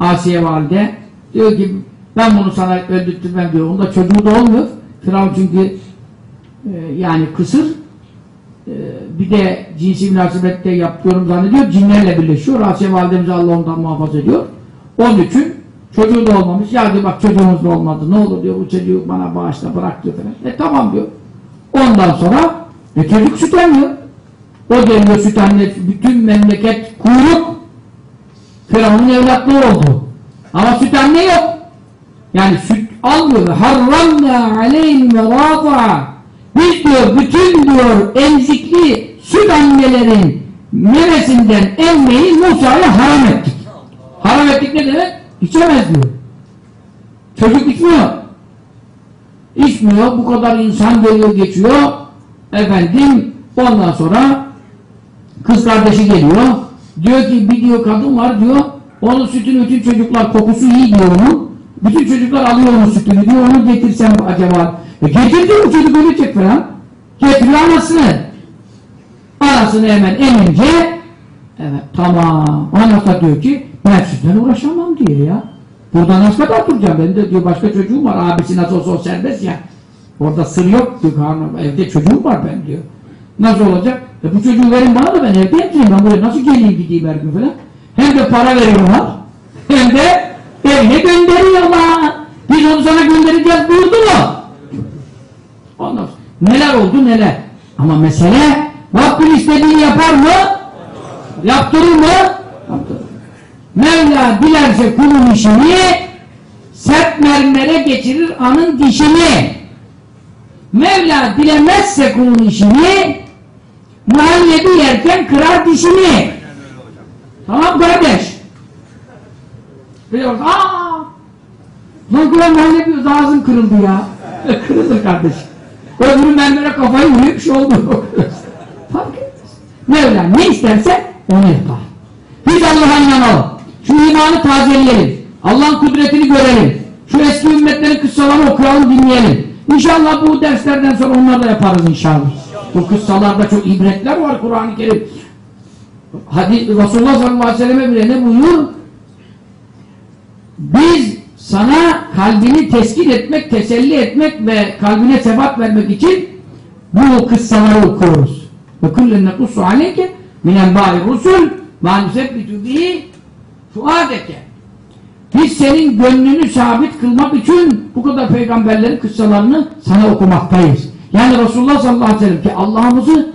Asiye valide diyor ki Ben bunu sana öldürtmem diyor. Onda çocuğu da olmuyor. Firavun çünkü e, yani kısır e, bir de cinsi münasebette yapıyorum zannediyor. Cinlerle birleşiyor. Asiye validemizi Allah ondan muhafaza ediyor. Onun için çocuğu da olmamış. Ya diyor bak çocuğumuz da olmadı. Ne olur diyor bu çocuğu bana bağışla bırak diyor falan. E tamam diyor. Ondan sonra e, çocuk süt emmiyor. O geliyor süt anne bütün memleket kuyruk Firavun'un evlatlığı oldu. Ama süt anne yok. Yani süt almıyor. Harramna aleyhim ve Biz diyor bütün diyor emzikli süt annelerin memesinden emmeyi Musa'ya haram ettik. Haram ettik ne demek? İçemez diyor. Çocuk içmiyor. İçmiyor. Bu kadar insan geliyor geçiyor. Efendim ondan sonra kız kardeşi geliyor. Diyor ki bir diyor kadın var diyor. Onun sütünü bütün çocuklar kokusu iyi diyor onun. Bütün çocuklar alıyor onun sütünü diyor. Onu getirsem acaba. E getirdi o çocuk ölecek falan. Getiriyor anasını. Anasını hemen emince evet tamam. Anası diyor ki ben sütten uğraşamam diyor ya. Burada nasıl kadar duracağım? Ben de diyor başka çocuğum var. Abisi nasıl olsa serbest ya. Orada sır yok diyor. Evde çocuğum var ben diyor. Nasıl olacak? E bu çocuğu verin bana da ben evde yatayım. Ben buraya nasıl geleyim gideyim her gün falan. Hem de para veriyorlar. Hem de evine gönderiyorlar. Biz onu sana göndereceğiz buyurdu mu? Ondan neler oldu neler. Ama mesele Rabbin istediğini yapar mı? Yaptırır mı? Yaptırır. Mevla dilerse kulun işini sert mermere geçirir anın dişini. Mevla dilemezse kulun işini muhallebi yerken kırar dişini. Tamam kardeş. Biliyoruz. Aaa! Lan kırar muhallebi ağzım kırıldı ya. Kırılır kardeş. Öbürü mermere kafayı vuruyor, bir şey olmuyor. Fark etmez. Mevla ne isterse onu yapar. Biz Allah'a inanalım. Şu imanı tazeleyelim. Allah'ın kudretini görelim. Şu eski ümmetlerin kıssalarını okuyalım, dinleyelim. İnşallah bu derslerden sonra onları da yaparız inşallah. Bu kıssalarda çok ibretler var Kur'an-ı Kerim. Hadi Resulullah sallallahu aleyhi ve selleme bile ne buyuruyor? Biz sana kalbini teskin etmek, teselli etmek ve kalbine sebat vermek için bu kıssaları okuyoruz. Kullenne kussu aleyke minen bâi rusul mâ nusebbitu bihi fuadeke biz senin gönlünü sabit kılmak için bu kadar peygamberlerin kıssalarını sana okumaktayız. Yani Resulullah sallallahu aleyhi ve sellem ki Allah'ımızı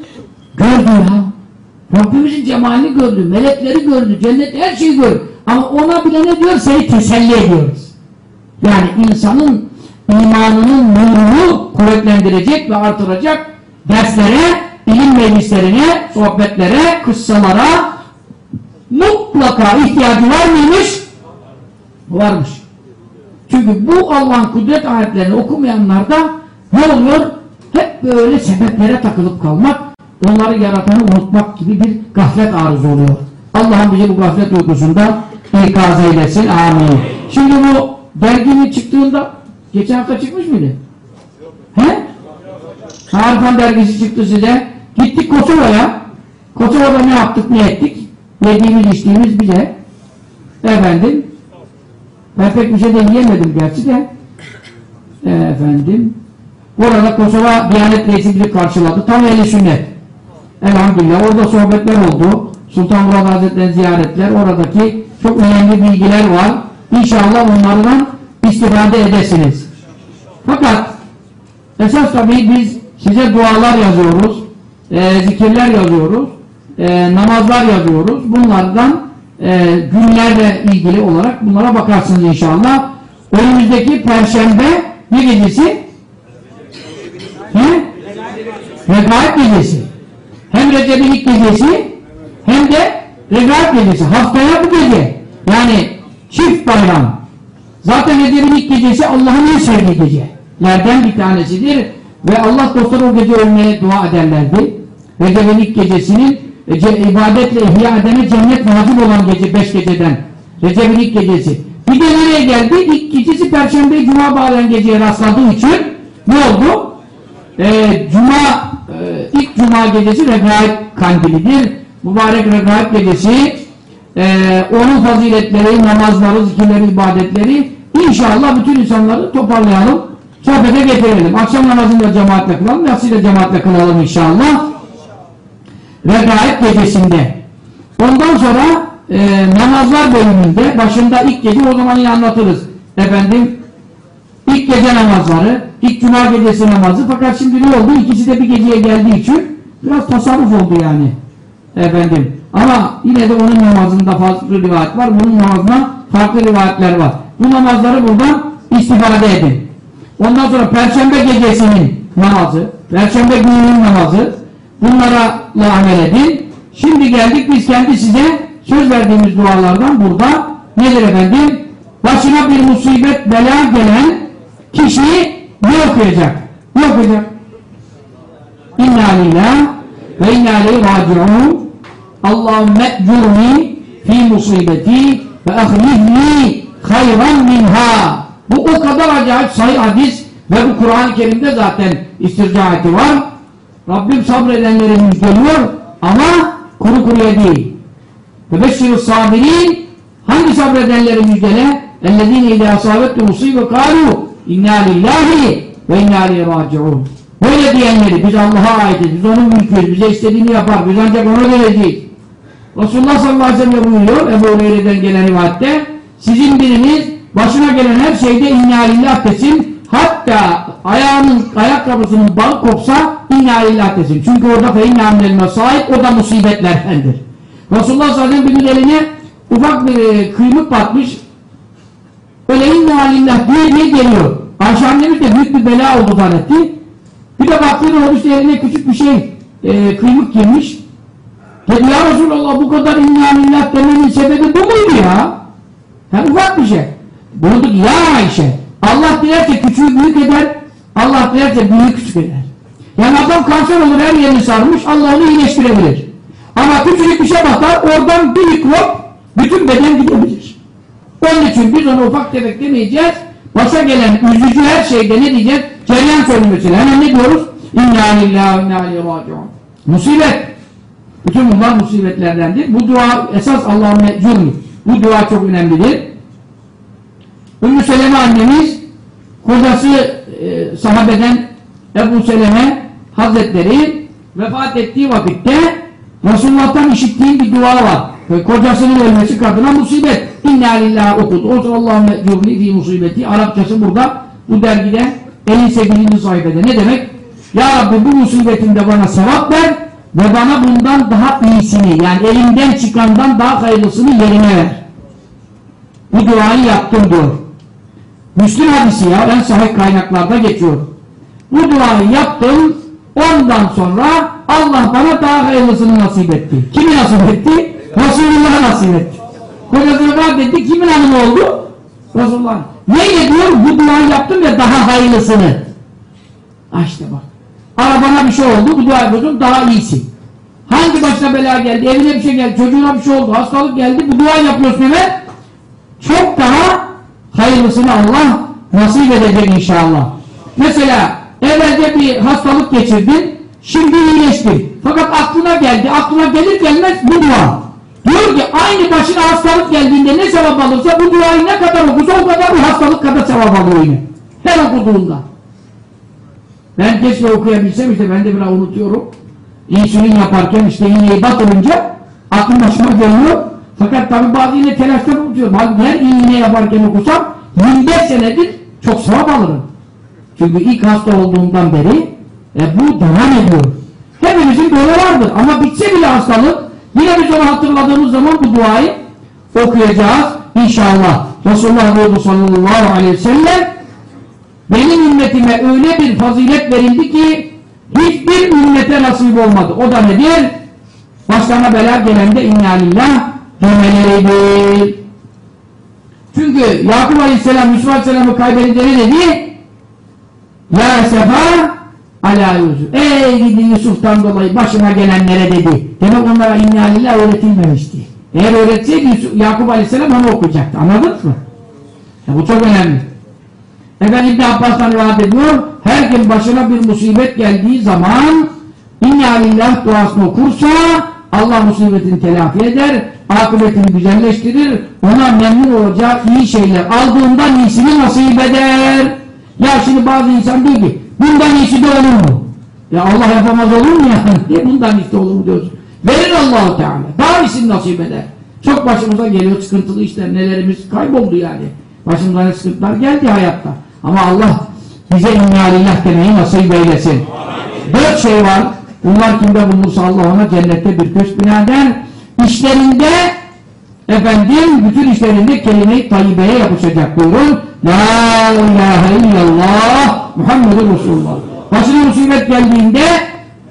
gördü ya. Rabbimizin cemalini gördü, melekleri gördü, cennet her şeyi gördü. Ama ona bile ne diyor? Seni teselli ediyoruz. Yani insanın imanının nurunu kuvvetlendirecek ve artıracak derslere, ilim meclislerine, sohbetlere, kıssalara mutlaka ihtiyacı var mıymış? Varmış. Çünkü bu Allah'ın kudret ayetlerini okumayanlarda ne oluyor? Hep böyle sebeplere takılıp kalmak, onları yaratanı unutmak gibi bir gaflet arızı oluyor. Allah'ım bizi bu gaflet uykusunda ikaz eylesin. Amin. Şimdi bu derginin çıktığında geçen hafta çıkmış mıydı? He? Harpan dergisi çıktı size. Gittik Kosova'ya. Kosova'da ne yaptık, ne ettik? Yediğimiz, içtiğimiz bile. Efendim, ben pek bir şey de yiyemedim gerçi de. E, efendim, orada Kosova Diyanet Reisi bizi karşıladı. Tam eli sünnet. Elhamdülillah. Orada sohbetler oldu. Sultan Murat Hazretleri'nin ziyaretler. Oradaki çok önemli bilgiler var. İnşallah onlardan istifade edesiniz. Fakat esas tabii biz size dualar yazıyoruz. E, zikirler yazıyoruz. E, namazlar yazıyoruz. Bunlardan e, günlerle ilgili olarak bunlara bakarsınız inşallah. Önümüzdeki Perşembe ne gecesi? He? Regaib gecesi. Hem Recep'in ilk gecesi hem de Regaib gecesi. Haftaya bu gece. Yani çift bayram. Zaten Recep'in ilk gecesi Allah'ın en sevdiği gecelerden bir tanesidir. Ve Allah dostları o gece ölmeye dua ederlerdi. Recep'in ilk gecesinin ibadetle ihya edene cennet vacip olan gece, beş geceden. Recep'in ilk gecesi. Bir de nereye geldi? İlk gecesi Perşembe Cuma bağlayan geceye rastladığı için ne oldu? Ee, Cuma, e, ilk Cuma gecesi Regaib kandilidir. Mübarek Regaib gecesi e, onun faziletleri, namazları, zikirleri, ibadetleri İnşallah bütün insanları toparlayalım. Sohbete getirelim. Akşam namazında cemaatle kılalım. Yatsıyla cemaatle kılalım inşallah. Regaib gecesinde. Ondan sonra e, namazlar bölümünde başında ilk gece o zaman anlatırız. Efendim ilk gece namazları, ilk cuma gecesi namazı fakat şimdi ne oldu? İkisi de bir geceye geldiği için biraz tasarruf oldu yani. Efendim. Ama yine de onun namazında farklı rivayet var. Bunun namazında farklı rivayetler var. Bu namazları buradan istifade edin. Ondan sonra Perşembe gecesinin namazı, Perşembe gününün namazı, bunlara amel edin. Şimdi geldik biz kendi size söz verdiğimiz dualardan burada nedir efendim? Başına bir musibet, bela gelen kişi ne okuyacak? Ne okuyacak? İnna lillah ve inna aleyhi raciun Allahümme ecurni fi musibeti ve ahlihni hayran minha bu o kadar acayip sayı hadis ve bu Kur'an-ı Kerim'de zaten istircaati var. Rabbim sabredenlere müjdeliyor ama kuru kuruya değil. Ve Tebeşşirü sabirin hangi sabredenleri müjdele? Ellezine ile asabettü musibe kalu inna lillahi ve inna ileyhi raciun. Böyle diyenleri biz Allah'a aitiz, biz onun mülküyüz, bize istediğini yapar, biz ancak ona döneceğiz. Resulullah sallallahu aleyhi ve sellem buyuruyor Ebu Hureyre'den gelen rivayette sizin biriniz başına gelen her şeyde inna lillah desin hatta ayağının ayakkabısının bağı kopsa inna lillah desin. Çünkü orada fe inna minel sahip o da musibetlerdendir. Resulullah sallallahu aleyhi eline ufak bir e, kıymık batmış öyle inna lillah diye diye geliyor. Ayşe annemiz de büyük bir bela oldu zannetti. Bir de baktı olmuş eline küçük bir şey e, kıymık girmiş. Dedi ya Resulallah bu kadar inna lillah demenin sebebi bu muydu ya? Yani ufak bir şey. Ki ya Ayşe Allah dilerse küçüğü büyük eder Allah dilerse büyüğü küçük eder. Yani adam kanser olur her yerini sarmış Allah onu iyileştirebilir. Ama küçücük bir şey batar oradan bir mikrop bütün beden gidebilir. Onun için biz onu ufak tefek demeyeceğiz. Başa gelen üzücü her şeyde ne diyeceğiz? Ceryan söylemesiyle. Hemen ne diyoruz? İnna lillahi inna raciun. Musibet. Bütün bunlar musibetlerdendir. Bu dua esas Allah'ın mecurni. Bu dua çok önemlidir. Ümmü Seleme annemiz kocası e, sahabeden Ebu Seleme Hazretleri vefat ettiği vakitte Resulullah'tan işittiğim bir dua var. Kocasının ölmesi kadına musibet. İnna lillahi okudu. O Allah'ın mecurni fi musibeti. Arapçası burada bu dergide 58. sayfada. Ne demek? Ya Rabbi bu musibetinde bana sevap ver ve bana bundan daha iyisini yani elimden çıkandan daha hayırlısını yerine ver. Bu duayı yaptım diyor. Müslüm hadisi ya en sahih kaynaklarda geçiyor. Bu duayı yaptım ondan sonra Allah bana daha hayırlısını nasip etti. Kimi nasip etti? Resulullah nasip etti. Kocası vefat etti. Kimin hanımı oldu? Resulullah. Neyle diyor? Bu duayı yaptım ya daha hayırlısını. Ha işte bak. Arabana bir şey oldu, bu dua yapıyorsun, daha iyisi. Hangi başına bela geldi, evine bir şey geldi, çocuğuna bir şey oldu, hastalık geldi, bu dua yapıyorsun hemen. Çok daha hayırlısını Allah nasip edecek inşallah. Mesela evvelce bir hastalık geçirdin, şimdi iyileştin. Fakat aklına geldi, aklına gelir gelmez bu dua. Diyor ki aynı başına hastalık geldiğinde ne sevap alırsa bu duayı ne kadar okursa o kadar bir hastalık kadar sevap alıyor yine. Her okuduğunda. Ben keşke okuyabilsem işte ben de biraz unutuyorum. İnsülin yaparken işte iğneyi batırınca aklım başıma geliyor. Fakat tabi bazı yine telaştan unutuyorum. Halbuki her iğne yaparken okusam 25 senedir çok sevap alırım. Çünkü ilk hasta olduğumdan beri e, bu devam ediyor. Hepimizin böyle vardır. Ama bitse bile hastalık yine biz onu hatırladığımız zaman bu duayı okuyacağız inşallah. Resulullah buyurdu sallallahu aleyhi ve sellem benim ümmetime öyle bir fazilet verildi ki hiçbir ümmete nasip olmadı. O da nedir? Başlarına bela gelende inna lillah demeleridir. Çünkü Yakup Aleyhisselam Yusuf Aleyhisselam'ı kaybedince ne dedi? Ya sefa ala Yusuf. Ey gidi Yusuf'tan dolayı başına gelenlere dedi. Demek onlara inna lillah öğretilmemişti. Eğer öğretseydi Yusuf, Yakup Aleyhisselam onu okuyacaktı. Anladınız mı? Ya bu çok önemli. Efendim İbn Abbas'tan rivayet ediyor. Her gün başına bir musibet geldiği zaman İnna lillah duasını okursa Allah musibetini telafi eder, akıbetini güzelleştirir, ona memnun olacağı iyi şeyler aldığından iyisini nasip eder. Ya şimdi bazı insan diyor ki, bundan iyisi de olur mu? Ya Allah yapamaz olur mu yani? Niye bundan iyisi olur mu diyorsun? Verir Allahu Teala. Daha iyisini nasip eder. Çok başımıza geliyor sıkıntılı işler, nelerimiz kayboldu yani. Başımıza ne sıkıntılar geldi hayatta. Ama Allah bize inna lillah demeyi nasip eylesin. Dört şey var. Bunlar kimde bulunursa Allah ona cennette bir köşk bina eder. İşlerinde efendim bütün işlerinde kelime-i tayyibeye yapışacak buyurun. La ilahe illallah Muhammedur Resulullah. Başına musibet geldiğinde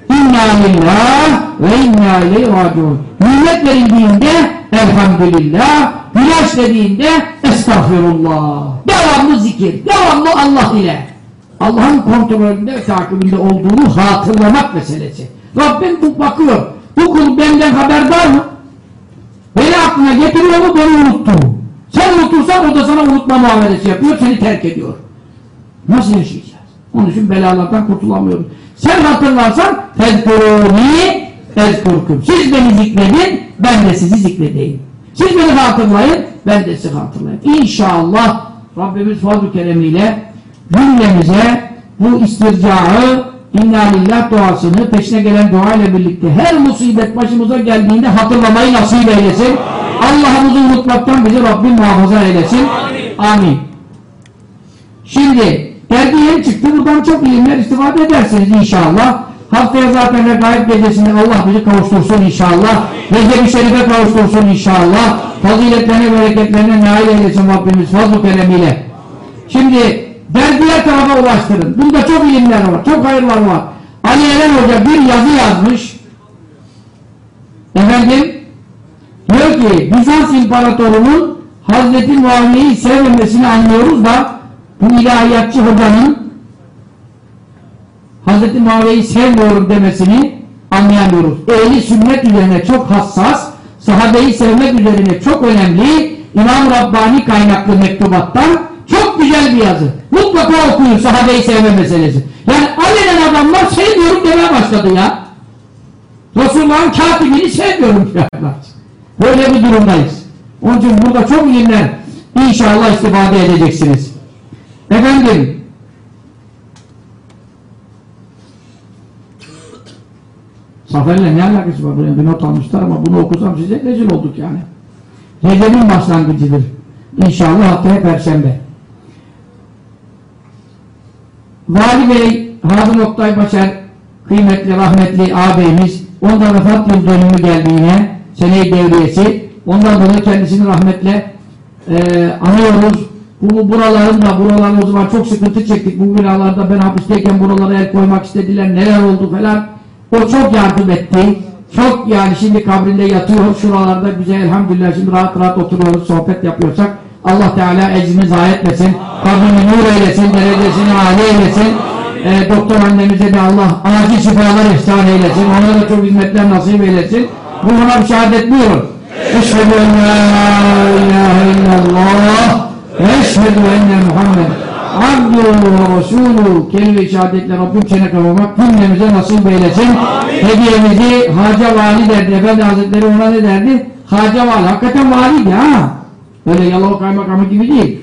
inna lillah ve inna ileyhi raciun. Nimet verildiğinde elhamdülillah. Güneş dediğinde estağfirullah. Devamlı zikir. Devamlı Allah ile. Allah'ın kontrolünde ve takibinde olduğunu hatırlamak meselesi. Rabbim bu bakıyor. Bu kul benden haberdar mı? Beni aklına getiriyor mu? Beni unuttu. Sen unutursan o da sana unutma muamelesi yapıyor, seni terk ediyor. Nasıl yaşayacağız? Onun için belalardan kurtulamıyoruz. Sen hatırlarsan tezkuruni tezkurkum. Siz beni zikredin, ben de sizi zikredeyim. Siz beni hatırlayın, ben de sizi hatırlayayım. İnşallah Rabbimiz fazl-ı keremiyle cümlemize bu istircağı inna lillah duasını peşine gelen dua ile birlikte her musibet başımıza geldiğinde hatırlamayı nasip eylesin. Allah'ımızı unutmaktan bizi Rabbim muhafaza eylesin. Amin. Şimdi dergi yeni çıktı. Buradan çok ilimler istifade edersiniz inşallah. Haftaya zaten regaib gecesinde Allah bizi kavuştursun inşallah. Recep-i Şerif'e kavuştursun inşallah. Faziletlerine, bereketlerine nail eylesin Rabbimiz fazl-ı keremiyle. Şimdi dergiler tarafa ulaştırın. Bunda çok ilimler var, çok hayırlar var. Ali Eren Hoca bir yazı yazmış. Efendim, diyor ki Bizans İmparatorunun Hazreti Muaviye'yi sevmemesini anlıyoruz da bu ilahiyatçı hocanın Hazreti Muaviye'yi sevmiyorum demesini anlayamıyoruz. Ehli sünnet üzerine çok hassas, sahabeyi sevmek üzerine çok önemli İmam Rabbani kaynaklı mektubattan çok güzel bir yazı. Mutlaka okuyun sahabeyi sevme meselesi. Yani alenen adamlar sevmiyorum demeye başladı ya. Resulullah'ın katibini sevmiyorum diyorlar. Böyle bir durumdayız. Onun için burada çok ilimler inşallah istifade edeceksiniz. Efendim Zafer'le ne alakası var? Bir not almışlar ama bunu okusam size rezil olduk yani. Recep'in başlangıcıdır. İnşallah haftaya Perşembe. Vali Bey, Hazım Oktay Başar, kıymetli, rahmetli ağabeyimiz, ondan vefat yıl dönümü geldiğine, seneyi devriyesi, ondan dolayı kendisini rahmetle e, anıyoruz. Bu buraların da, buraların o zaman çok sıkıntı çektik. Bu binalarda ben hapisteyken buralara el koymak istediler, neler oldu falan. O çok yardım etti. Çok yani şimdi kabrinde yatıyor, şuralarda güzel elhamdülillah şimdi rahat rahat oturuyoruz, sohbet yapıyorsak Allah Teala ecrini zayi etmesin, kabrini nur eylesin, derecesini âli eylesin. E, doktor annemize de Allah acil şifalar ihsan eylesin, ona da çok hizmetler nasip eylesin. Ruhuna bir şehadet buyurun. Eşhedü en la ilahe illallah eşhedü enne Muhammed abduhu ve resulü kelime-i şehadetle Rabbim çene kavurmak cümlemize nasip eylesin. Hediyemizi Haca Vali derdi. Efendi Hazretleri ona ne derdi? Haca Vali. Hakikaten valiydi ha. Öyle Yalova kaymakamı gibi değil.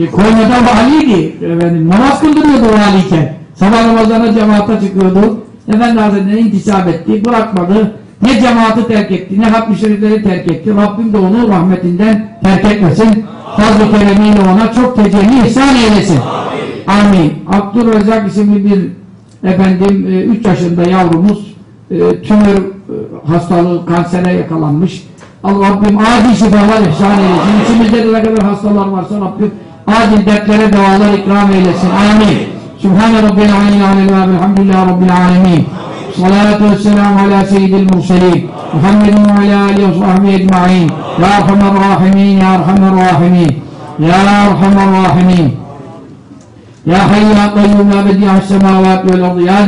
E, Konya'da valiydi. Efendim, namaz kıldırıyordu valiyken. Sabah namazlarına cemaate çıkıyordu. Efendi Hazretleri intisap etti. Bırakmadı. Ne cemaati terk etti, ne hatmi şerifleri terk etti. Rabbim de onu rahmetinden terk etmesin. Fazl-ı keremiyle ona çok tecelli ihsan eylesin. Amin. Abdurrezzak isimli bir efendim 3 yaşında yavrumuz e, tümör e, hastalığı kansere yakalanmış. Allah Rabbim acil şifalar ihsan eylesin. İçimizde de ne kadar hastalar varsa Rabbim acil dertlere devalar ikram eylesin. Amin. Sübhane Rabbil aleyhi aleyhi ve elhamdülillahi Rabbil alemin. Salatu vesselamu ala seyyidil murselin. Muhammedin ve ala alihi ve sahbihi ecma'in. Ya Erhamer Rahimin, Ya Erhamer Rahimin. Ya Erhamer Rahimin. Ya Hayy Ya Kayyum Ya Bedi'ah Semavat vel Ardı Ya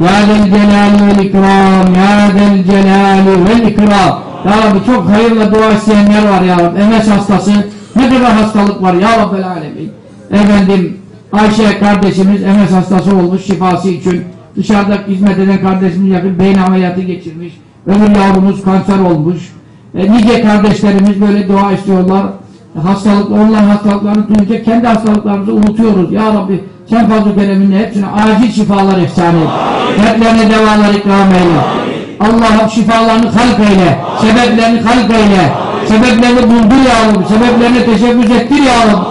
Ya Del Celali vel İkram Ya Del Celali vel İkram Ya Rabbi çok hayırla dua isteyenler var Ya Rabbi MS hastası ne kadar hastalık var Ya Rabbi Alemin Efendim Ayşe kardeşimiz MS hastası olmuş şifası için dışarıda hizmet eden kardeşimiz yakın beyin ameliyatı geçirmiş Öbür yavrumuz kanser olmuş. E, nice kardeşlerimiz böyle dua istiyorlar. E, hastalık, olan hastalıklarını duyunca kendi hastalıklarımızı unutuyoruz. Ya Rabbi sen fazla kereminle hepsine acil şifalar ihsan et. Dertlerine devalar ikram eyle. Allah'ım şifalarını halk eyle. Sebeplerini halk eyle. Sebeplerini buldur ya Rabbi. Sebeplerine teşebbüs ettir ya Rabbi.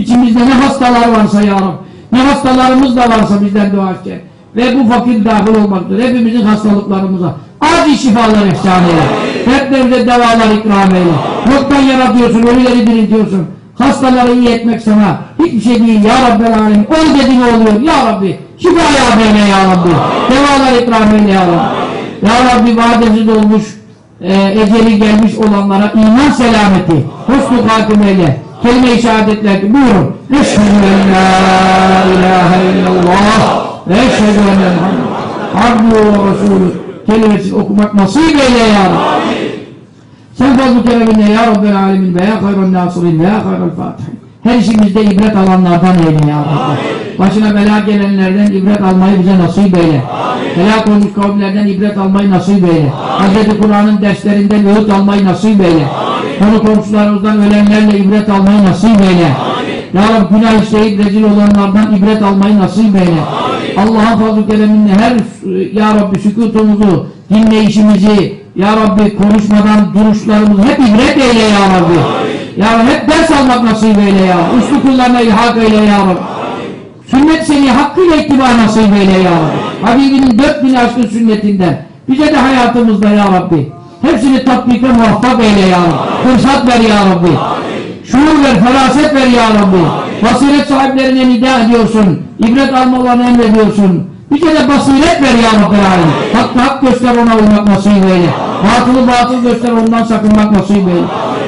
İçimizde ne hastalar varsa ya Rabbi. Ne hastalarımız da varsa bizden dua edecek. Ve bu fakir dahil olmaktır. Hepimizin hastalıklarımıza acil şifalar ihsan eyle. Dertlerimize devalar ikram eyle. Yoktan yaratıyorsun, ölüleri diriltiyorsun. Hastaları iyi etmek sana hiçbir şey değil ya Rabbel Alem. Ol dediğin oluyor ya Rabbi. Şifa ya beyle ya Rabbi. Devalar ikram eyle ya Rabbi. Ya Rabbi vadesiz olmuş, e, eceli gelmiş olanlara iman selameti, husnu katimeyle, kelime-i şehadetlerdi. Buyurun. Eşhedü en la ilahe illallah ve eşhedü enne Muhammed abdu ve resulü kelimesi okumak nasip eyle ya Rabbi. Sen fazl-ı kereminle ya Rabbel alemin ve ya hayrun nasirin ve ya hayrul fatihin. Her işimizde ibret alanlardan eyle ya Rabbi. Başına bela gelenlerden ibret almayı bize nasip eyle. Helak olmuş kavimlerden ibret almayı nasip eyle. Hz. Kur'an'ın derslerinden öğüt almayı nasip eyle. Konu komşularımızdan ölenlerle ibret almayı nasip eyle. Ya Rabbi günah işleyip rezil olanlardan ibret almayı nasip eyle. Allah'ın fazl-ı kereminle her Ya Rabbi sükutumuzu, dinleyişimizi, Ya Rabbi konuşmadan duruşlarımızı hep ibret eyle Ya Rabbi. Ya Rabbi hep ders almak nasip eyle Ya. Uslu kullarına ilhak eyle Ya Rabbi. Sünnet seni hakkıyla ittiba nasip eyle Ya Rabbi. Habibinin dört bin aşkın sünnetinden bize de hayatımızda Ya Rabbi. Hepsini tatbike muvaffak eyle Ya Rabbi. Fırsat ver Ya Rabbi. Şuur ver, feraset ver Ya Rabbi. Basiret sahiplerine nida ediyorsun. İbret almalarını emrediyorsun. Bize de basiret ver Ya Rabbi. Hakkı hak göster ona uymak nasip eyle. Batılı batıl göster ondan sakınmak nasip eyle.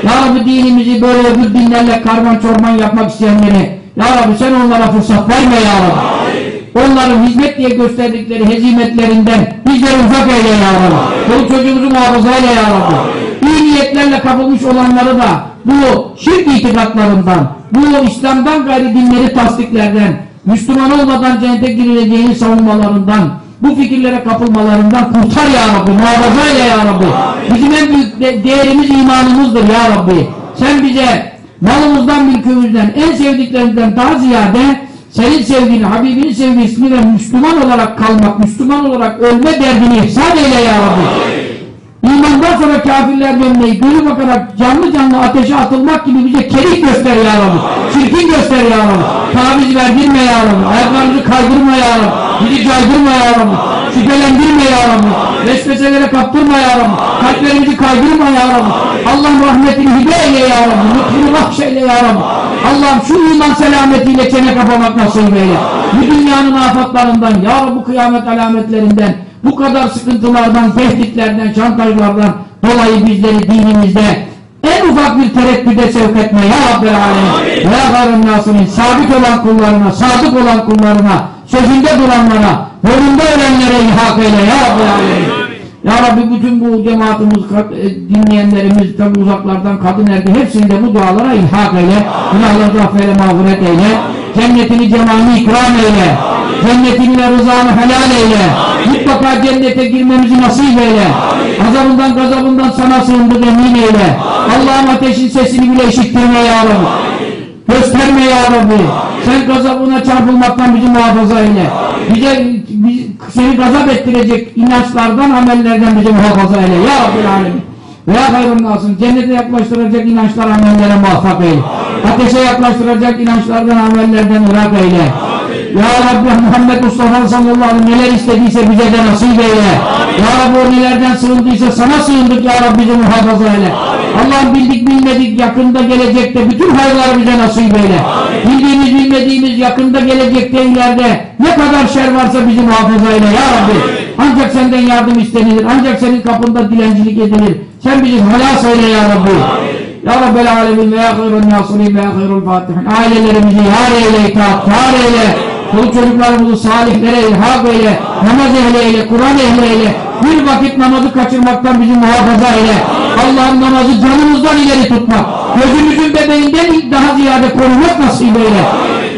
Ya Rabbi dinimizi böyle öbür dinlerle karman çorman yapmak isteyenleri Ya Rabbi sen onlara fırsat verme Ya Rabbi. Onların hizmet diye gösterdikleri hezimetlerinden bizleri uzak eyle Ya Rabbi. Çoluk çocuğumuzu muhafaza eyle Ya Rabbi. İyi niyetlerle kapılmış olanları da bu şirk itikatlarından, bu İslam'dan gayri dinleri tasdiklerden, Müslüman olmadan cennete girileceğini savunmalarından, bu fikirlere kapılmalarından kurtar ya Rabbi, muhafaza eyle ya Rabbi. Bizim en büyük de değerimiz imanımızdır ya Rabbi. Sen bize malımızdan, mülkümüzden, en sevdiklerimizden daha ziyade senin sevdiğini, Habibinin sevgisini ve Müslüman olarak kalmak, Müslüman olarak ölme derdini ihsan eyle ya Rabbi. İmandan sonra kafirler dönmeyi, gönül bakarak canlı canlı ateşe atılmak gibi bize kerik göster ya Rabbi. Çirkin göster ya Rabbi. Taviz verdirme ya Rabbi. Ayaklarımızı kaydırma ya Rabbi. Bizi caydırma ya Rabbi. Şüphelendirme ya Rabbi. Vesveselere kaptırma ya Rabbi. Kalplerimizi kaydırma ya Rabbi. Allah'ın rahmetini hibe eyle ya Rabbi. Lütfunu bahşeyle ya Rabbi. Allah'ım şu iman selametiyle çene kapamak nasip eyle. Bu dünyanın afatlarından, ya Rabbi kıyamet alametlerinden, bu kadar sıkıntılardan, tehditlerden, şantajlardan dolayı bizleri dinimizde en ufak bir tereddüde sevk etme ya Rabbel Alem. Ya gayrın nasının sabit olan kullarına, sadık olan kullarına, sözünde duranlara, yolunda ölenlere ilhak eyle ya Rabbel Alem. Ya Rabbi bütün bu cemaatimiz, dinleyenlerimiz, tabi uzaklardan kadın erkek hepsini de bu dualara ilhak eyle. Günahları affeyle, mağfiret eyle. Cennetini cemalini ikram eyle. Cennetini ve rızanı helal eyle. Mutlaka cennete girmemizi nasip eyle. Azabından gazabından sana sığındık emin eyle. Allah'ın ateşin sesini bile işittirme ya Rabbi. Gösterme ya Rabbi. Sen gazabına çarpılmaktan bizi muhafaza eyle. Bize, biz, seni gazap ettirecek inançlardan, amellerden bizi muhafaza eyle. Ya Rabbi Alemin. Veya hayrın. Cennete yaklaştıracak inançlar, amellere muvaffak eyle. Ateşe yaklaştıracak inançlardan, amellerden ırak eyle. Ya Rabbi Muhammed Mustafa sallallahu aleyhi ve sellem neler istediyse bize de nasip eyle. Ya Rabbi o nelerden sığındıysa sana sığındık Ya Rabbi bizi muhafaza eyle. Allah'ım bildik bilmedik yakında gelecekte bütün hayırları bize nasip eyle. Bildiğimiz bilmediğimiz yakında gelecekte ileride ne kadar şer varsa bizi muhafaza eyle Ya Rabbi. Ancak senden yardım istenilir. Ancak senin kapında dilencilik edilir. Sen bizi halas eyle Ya Rabbi. Ya Rabbel Alemin ve ya hayrun nasirin ve ya hayrul fatihin. Ailelerimizi yar eyle, itaat, yar eyle. Çoluk çocuklarımızı salihlere ilhak eyle, namaz ehli eyle, Kur'an ehli eyle, bir vakit namazı kaçırmaktan bizi muhafaza eyle. Allah'ın namazı canımızdan ileri tutmak, gözümüzün bebeğinden daha ziyade korumak nasip eyle.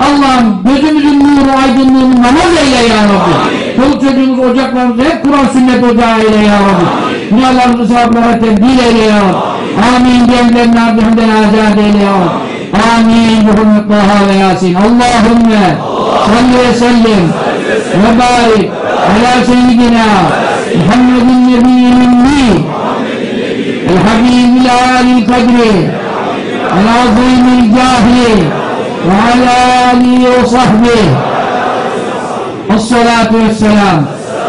Allah'ım gözümüzün nuru aydınlığını namaz eyle ya Rabbi. Çoluk çocuğumuz, ocaklarımızı hep Kur'an sünnet ocağı eyle ya Rabbi. Günahlarımızı sevaplara tebdil eyle ya Rabbi. Amin. Diyenlerin ardından azade eyle ya Rabbi. Amin. Muhammed Taha ve Yasin. Allahümme salli sellim ve barik ala seyyidina Muhammedin nebiyyil ümmi الحبيب العالي القدر العظيم الجاه وعلى آله وصحبه. الصلاة والسلام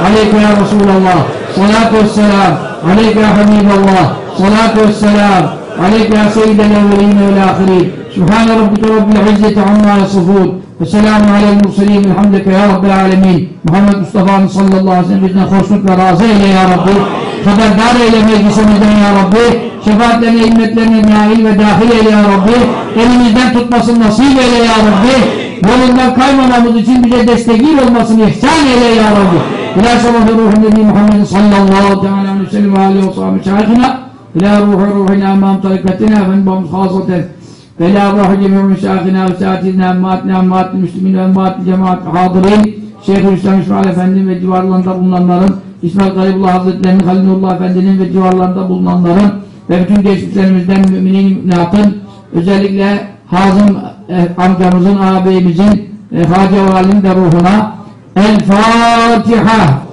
عليك يا رسول الله. صلاة والسلام عليك يا حبيب الله. صلاة والسلام عليك يا سيد الأولين والآخرين سبحان ربك رب العزة عما يصفون. ve selamun aleyhi murselin elhamdülke ya Rabbil alemin. Muhammed Mustafa'nın sallallahu aleyhi ve sellem hoşnut ve razı eyle ya Rabbi. Haberdar eyle meclisimizden ya Rabbi. Şefaatlerine, himmetlerine nail ve dahil eyle ya Rabbi. Elimizden tutmasın nasip eyle ya Rabbi. Yolundan kaymamamız için bize destekil olmasını ihsan eyle ya Rabbi. İlâ sabahı ruhun nebi Muhammed sallallahu teala aleyhi ve sellem ve aleyhi ve sahibi şahitına ruhu ruhina amam tarikatına ve enbamız hasatın ve la ruhu cemî'u müşâhina ve sâatina emmâtina emmâtil müslümin ve cemaat hadirin Şeyhülislam İsmail Efendi'nin ve civarlarında bulunanların İsmail Garibullah Hazretleri'nin Halilullah Efendi'nin ve civarlarında bulunanların ve bütün geçmişlerimizden müminin müminatın özellikle Hazım e, amcamızın, ağabeyimizin e, Hacı Valinin de ruhuna El Fatiha